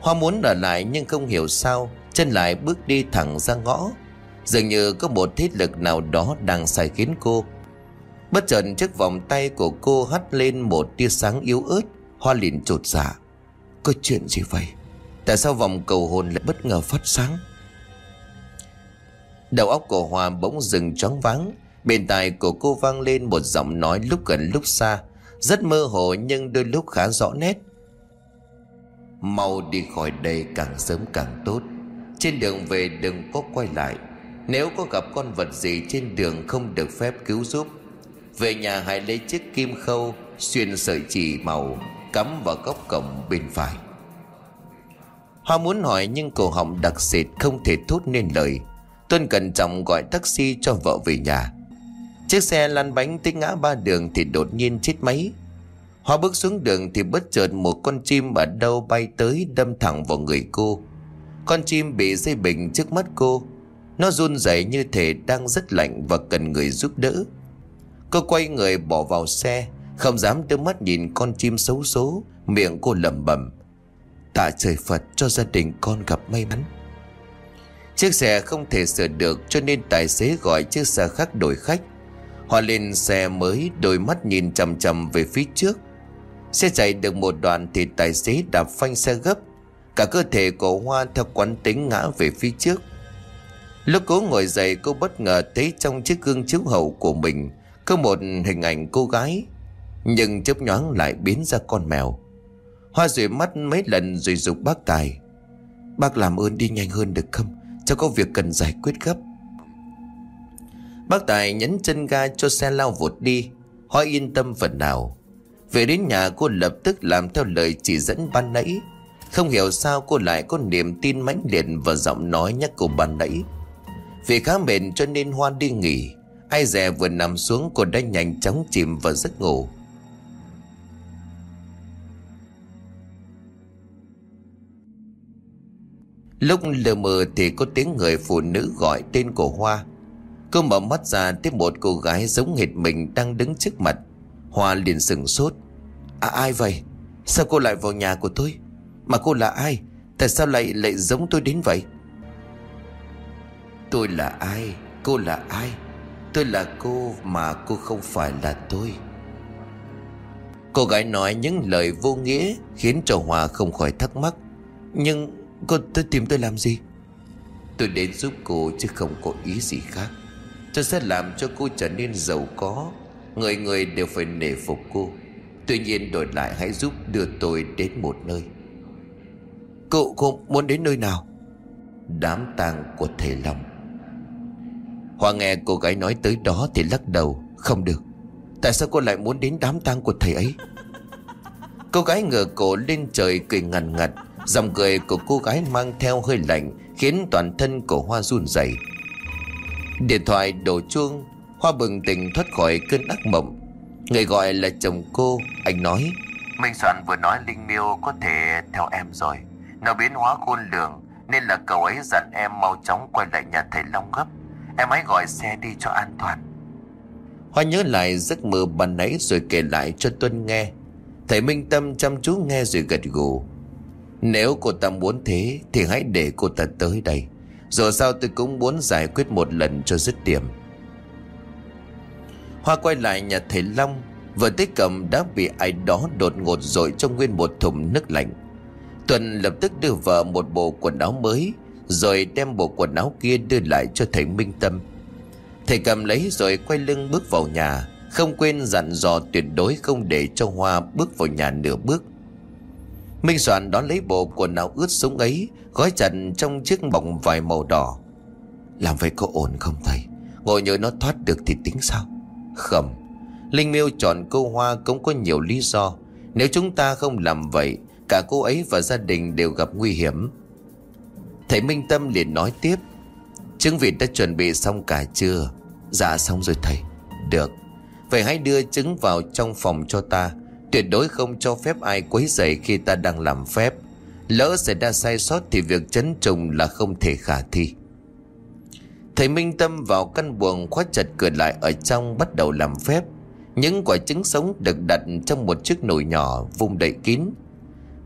Hoa muốn ở lại nhưng không hiểu sao Chân lại bước đi thẳng ra ngõ. Dường như có một thế lực nào đó đang sai khiến cô. Bất chợt chiếc vòng tay của cô hắt lên một tia sáng yếu ớt, Hoa liền trột dạ. Có chuyện gì vậy? Tại sao vòng cầu hồn lại bất ngờ phát sáng? Đầu óc của Hoa bỗng dừng choáng váng. Bên tai của cô vang lên một giọng nói lúc gần lúc xa. Rất mơ hồ nhưng đôi lúc khá rõ nét. Mau đi khỏi đây càng sớm càng tốt. Trên đường về đừng có quay lại Nếu có gặp con vật gì trên đường không được phép cứu giúp, Về nhà hãy lấy chiếc kim khâu Xuyên sợi chỉ màu Cắm vào góc cổng bên phải Hoa muốn hỏi nhưng cổ họng đặc sệt không thể thốt nên lời Tuân cẩn trọng gọi taxi cho vợ về nhà Chiếc xe lăn bánh tới ngã ba đường thì đột nhiên chết máy. Hoa bước xuống đường thì bất chợt một con chim ở đâu bay tới đâm thẳng vào người cô. Con chim bị dây bình trước mắt cô. Nó run rẩy như thể đang rất lạnh và cần người giúp đỡ. Cô quay người bỏ vào xe, không dám đưa mắt nhìn con chim xấu số, miệng cô lẩm bẩm. Tạ trời Phật cho gia đình con gặp may mắn. Chiếc xe không thể sửa được cho nên tài xế gọi chiếc xe khác đổi khách. Họ lên xe mới đôi mắt nhìn chầm chầm về phía trước Xe chạy được một đoạn thì tài xế đạp phanh xe gấp Cả cơ thể của Hoa theo quán tính ngã về phía trước. Lúc cố ngồi dậy, cô bất ngờ thấy trong chiếc gương chiếu hậu của mình Có một hình ảnh cô gái, Nhưng chớp nhoáng lại biến ra con mèo. Hoa rủi mắt mấy lần rồi dục bác Tài. Bác làm ơn đi nhanh hơn được không? Cháu có việc cần giải quyết gấp. Bác Tài nhấn chân ga cho xe lao vụt đi. Hoa yên tâm phần nào. Về đến nhà, cô lập tức làm theo lời chỉ dẫn ban nãy. Không hiểu sao cô lại có niềm tin mãnh liệt vào giọng nói nhắc cô ban nãy. Vì khá mệt cho nên Hoa đi nghỉ. Ai dè vừa nằm xuống cô đã nhanh chóng chìm vào giấc ngủ. Lúc lờ mờ thì có tiếng người phụ nữ gọi tên của Hoa. Cô mở mắt ra thấy một cô gái giống hệt mình đang đứng trước mặt. Hoa liền sừng sốt. À ai vậy? Sao cô lại vào nhà của tôi? Mà cô là ai? Tại sao lại lại giống tôi đến vậy? Tôi là ai? Cô là ai? Tôi là cô mà cô không phải là tôi. Cô gái nói những lời vô nghĩa Khiến cho Hòa không khỏi thắc mắc. Nhưng cô tới tìm tôi làm gì? Tôi đến giúp cô chứ không có ý gì khác. Tôi sẽ làm cho cô trở nên giàu có. Người người đều phải nể phục cô. Tuy nhiên đổi lại hãy giúp đưa tôi đến một nơi. Cậu cô muốn đến nơi nào? Đám tang của thầy Long. Hoa nghe cô gái nói tới đó thì lắc đầu. Không được. Tại sao cô lại muốn đến đám tang của thầy ấy? Cô gái ngửa cổ lên trời cười ngằn ngặt. Dòng cười của cô gái mang theo hơi lạnh Khiến toàn thân của Hoa run rẩy. Điện thoại đổ chuông. Hoa bừng tỉnh thoát khỏi cơn ác mộng. Người gọi là chồng cô. Anh nói Minh Soạn vừa nói Linh Miêu có thể theo em rồi nó biến hóa khôn lường, Nên là cậu ấy dặn em mau chóng quay lại nhà thầy Long gấp. Em hãy gọi xe đi cho an toàn. Hoa nhớ lại giấc mơ ban nãy rồi kể lại cho Tuân nghe. Thầy Minh Tâm chăm chú nghe rồi gật gù. Nếu cô ta muốn thế, Thì hãy để cô ta tới đây. Dù sao tôi cũng muốn giải quyết một lần cho dứt điểm. Hoa quay lại nhà thầy Long. Vừa tới cầm đã bị ai đó đột ngột dội trong nguyên một thùng nước lạnh. Tuần lập tức đưa vợ một bộ quần áo mới, Rồi đem bộ quần áo kia đưa lại cho thầy Minh Tâm. Thầy cầm lấy rồi quay lưng bước vào nhà, Không quên dặn dò tuyệt đối không để cho Hoa bước vào nhà nửa bước. Minh Soạn đón lấy bộ quần áo ướt súng ấy, Gói chặt trong chiếc bọc vải màu đỏ. Làm vậy có ổn không thầy? Ngồi nhớ nó thoát được thì tính sao? Không. Linh miêu chọn câu Hoa cũng có nhiều lý do. Nếu chúng ta không làm vậy Cả cô ấy và gia đình đều gặp nguy hiểm. Thầy Minh Tâm liền nói tiếp, Trứng vịt đã chuẩn bị xong cả chưa? Dạ xong rồi thầy. Được, Vậy hãy đưa trứng vào trong phòng cho ta. Tuyệt đối không cho phép ai quấy rầy khi ta đang làm phép. Lỡ xảy ra sai sót thì việc chấn trùng là không thể khả thi. Thầy Minh Tâm vào căn buồng khóa chặt cửa lại ở trong bắt đầu làm phép. Những quả trứng sống được đặt trong một chiếc nồi nhỏ vung đậy kín.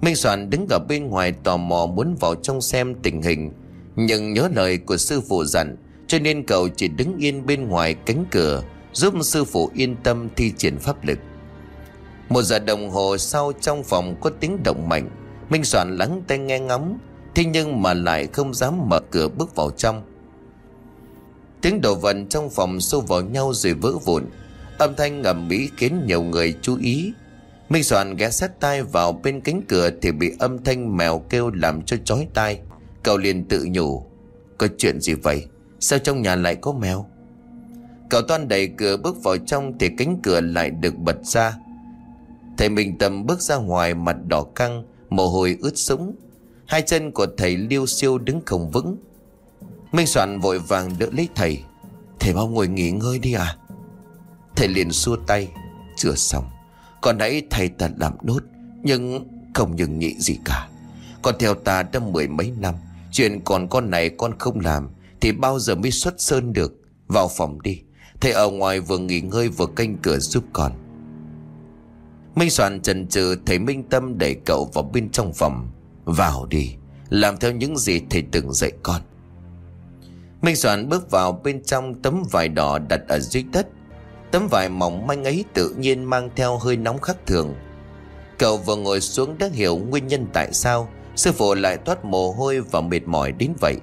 Minh Soạn đứng ở bên ngoài tò mò muốn vào trong xem tình hình, Nhưng nhớ lời của sư phụ dặn, Cho nên cậu chỉ đứng yên bên ngoài cánh cửa, Giúp sư phụ yên tâm thi triển pháp lực. Một giờ đồng hồ sau trong phòng có tiếng động mạnh, Minh Soạn lắng tai nghe ngóng, Thế nhưng mà lại không dám mở cửa bước vào trong. Tiếng đồ vật trong phòng xô vào nhau rồi vỡ vụn, Âm thanh ngầm mỹ khiến nhiều người chú ý. Minh Soạn ghé sát tai vào bên cánh cửa Thì bị âm thanh mèo kêu làm cho chói tai. Cậu liền tự nhủ, Có chuyện gì vậy? Sao trong nhà lại có mèo? Cậu toan đẩy cửa bước vào trong Thì cánh cửa lại được bật ra. Thầy Minh Tâm bước ra ngoài, Mặt đỏ căng, Mồ hôi ướt sũng. Hai chân của thầy liêu siêu đứng không vững. Minh Soạn vội vàng đỡ lấy thầy Thầy mau ngồi nghỉ ngơi đi à. Thầy liền xua tay, Chưa xong. Còn nãy thầy ta làm nốt, Nhưng không nhường nhị gì cả. Còn theo ta đã mười mấy năm, Chuyện còn con này con không làm Thì bao giờ mới xuất sơn được? Vào phòng đi, Thầy ở ngoài vừa nghỉ ngơi vừa canh cửa giúp con. Minh Soạn chần chừ Thầy Minh Tâm đẩy cậu vào bên trong phòng. Vào đi, Làm theo những gì thầy từng dạy con. Minh Soạn bước vào bên trong tấm vải đỏ đặt ở dưới đất. Tấm vải mỏng manh ấy tự nhiên mang theo hơi nóng khác thường. Cậu vừa ngồi xuống đã hiểu nguyên nhân tại sao Sư phụ lại toát mồ hôi và mệt mỏi đến vậy.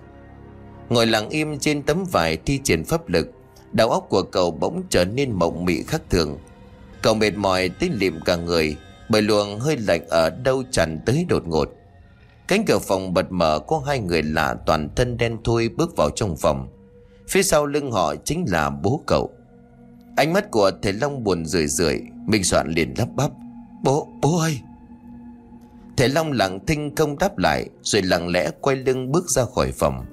Ngồi lặng im trên tấm vải thi triển pháp lực, Đầu óc của cậu bỗng trở nên mộng mị khác thường. Cậu mệt mỏi tới liệm cả người, Bởi luồng hơi lạnh ở đâu tràn tới đột ngột. Cánh cửa phòng bật mở, có hai người lạ toàn thân đen thui bước vào trong phòng. Phía sau lưng họ chính là bố cậu. Ánh mắt của thầy Long buồn rười rượi Minh Soạn liền lắp bắp Bố, bố ơi. Thầy Long lặng thinh không đáp lại Rồi lặng lẽ quay lưng bước ra khỏi phòng.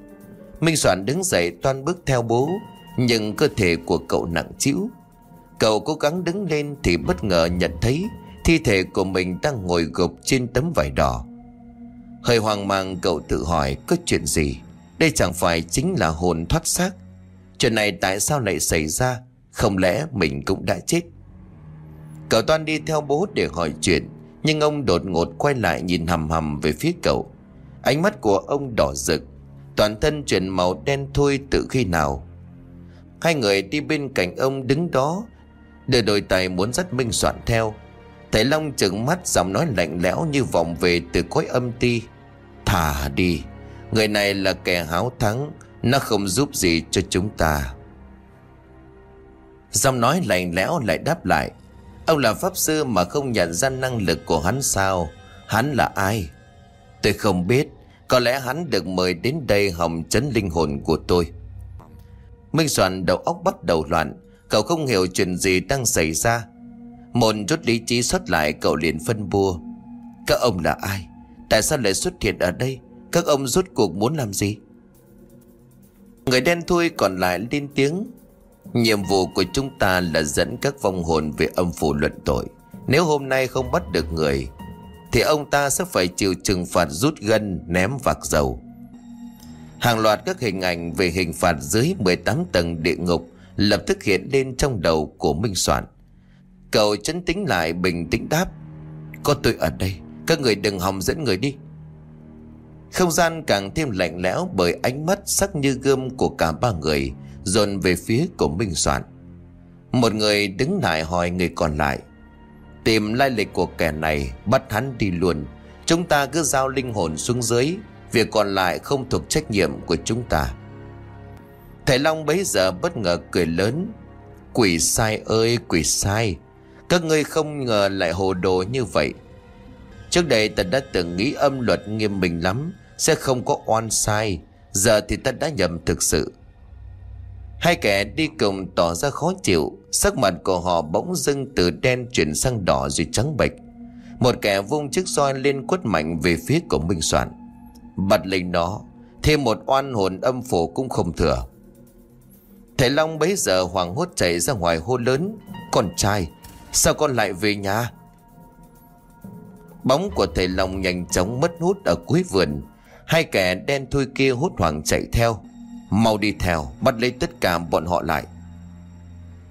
Minh Soạn đứng dậy toan bước theo bố Nhưng cơ thể của cậu nặng trĩu. Cậu cố gắng đứng lên thì bất ngờ nhận thấy Thi thể của mình đang ngồi gục trên tấm vải đỏ. Hơi hoang mang cậu tự hỏi có chuyện gì? Đây chẳng phải chính là hồn thoát xác. Chuyện này tại sao lại xảy ra? Không lẽ mình cũng đã chết? Cậu toan đi theo bố để hỏi chuyện, Nhưng ông đột ngột quay lại nhìn hầm hầm về phía cậu. Ánh mắt của ông đỏ rực, Toàn thân chuyển màu đen thui từ khi nào. Hai người đi bên cạnh ông đứng đó Đưa đôi tay muốn dắt Minh Soạn theo. Thầy Long trừng mắt, giọng nói lạnh lẽo như vọng về từ cõi âm ti. Thả đi, Người này là kẻ háo thắng, Nó không giúp gì cho chúng ta. Giọng nói lạnh lẽo lại đáp lại. Ông là pháp sư mà không nhận ra năng lực của hắn sao? Hắn là ai? Tôi không biết. Có lẽ hắn được mời đến đây hòng chấn linh hồn của tôi. Minh Soạn đầu óc bắt đầu loạn. Cậu không hiểu chuyện gì đang xảy ra. Một chút lý trí xuất lại, cậu liền phân bua. Các ông là ai? Tại sao lại xuất hiện ở đây? Các ông rốt cuộc muốn làm gì? Người đen thui còn lại lên tiếng. Nhiệm vụ của chúng ta là dẫn các vong hồn về âm phủ luận tội. Nếu hôm nay không bắt được người, Thì ông ta sẽ phải chịu trừng phạt rút gân, ném vạc dầu. Hàng loạt các hình ảnh về hình phạt dưới 18 tầng địa ngục Lập tức hiện lên trong đầu của Minh Soạn. Cậu chấn tính lại bình tĩnh đáp, Có tôi ở đây, Các người đừng hòng dẫn người đi. Không gian càng thêm lạnh lẽo Bởi ánh mắt sắc như gươm của cả ba người Dồn về phía của Minh Soạn. Một người đứng lại hỏi người còn lại, Tìm lai lịch của kẻ này, Bắt hắn đi luôn. Chúng ta cứ giao linh hồn xuống dưới, Việc còn lại không thuộc trách nhiệm của chúng ta. Thầy Long bấy giờ bất ngờ cười lớn, Quỷ sai ơi, quỷ sai. Các ngươi không ngờ lại hồ đồ như vậy. Trước đây ta đã từng nghĩ âm luật nghiêm minh lắm, Sẽ không có oan sai. Giờ thì ta đã nhầm thực sự. Hai kẻ đi cùng tỏ ra khó chịu. Sắc mặt của họ bỗng dưng từ đen chuyển sang đỏ rồi trắng bệch. Một kẻ vung chiếc roi lên quất mạnh về phía của Minh Soạn. Bật lên nó Thêm một oan hồn âm phủ cũng không thừa. Thầy Long bấy giờ hoàng hốt chạy ra ngoài hô lớn, Con trai, Sao con lại về nhà? Bóng của thầy Long nhanh chóng mất hút ở cuối vườn. Hai kẻ đen thui kia hốt hoảng chạy theo. Mau đi theo, Bắt lấy tất cả bọn họ lại.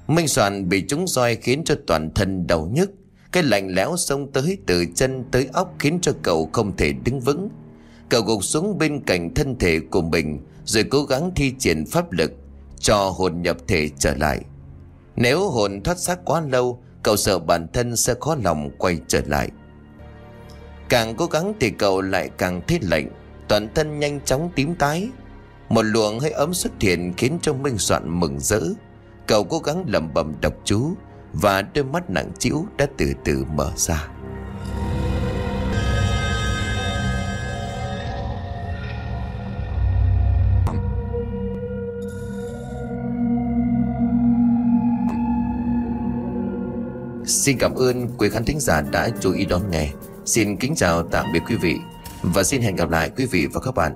Minh Soạn bị chúng roi khiến cho toàn thân đầu nhức. Cái lạnh lẽo xông tới từ chân tới óc Khiến cho cậu không thể đứng vững. Cậu gục xuống bên cạnh thân thể của mình, Rồi cố gắng thi triển pháp lực Cho hồn nhập thể trở lại. Nếu hồn thoát xác quá lâu, Cậu sợ bản thân sẽ khó lòng quay trở lại. Càng cố gắng thì cậu lại càng thấy lạnh, Toàn thân nhanh chóng tím tái. Một luồng hơi ấm xuất hiện Khiến cho Minh Soạn mừng rỡ. Cậu cố gắng lẩm bẩm đọc chú, Và đôi mắt nặng trĩu đã từ từ mở ra. Xin cảm ơn quý khán thính giả đã chú ý đón nghe. Xin kính chào tạm biệt quý vị, Và xin hẹn gặp lại quý vị và các bạn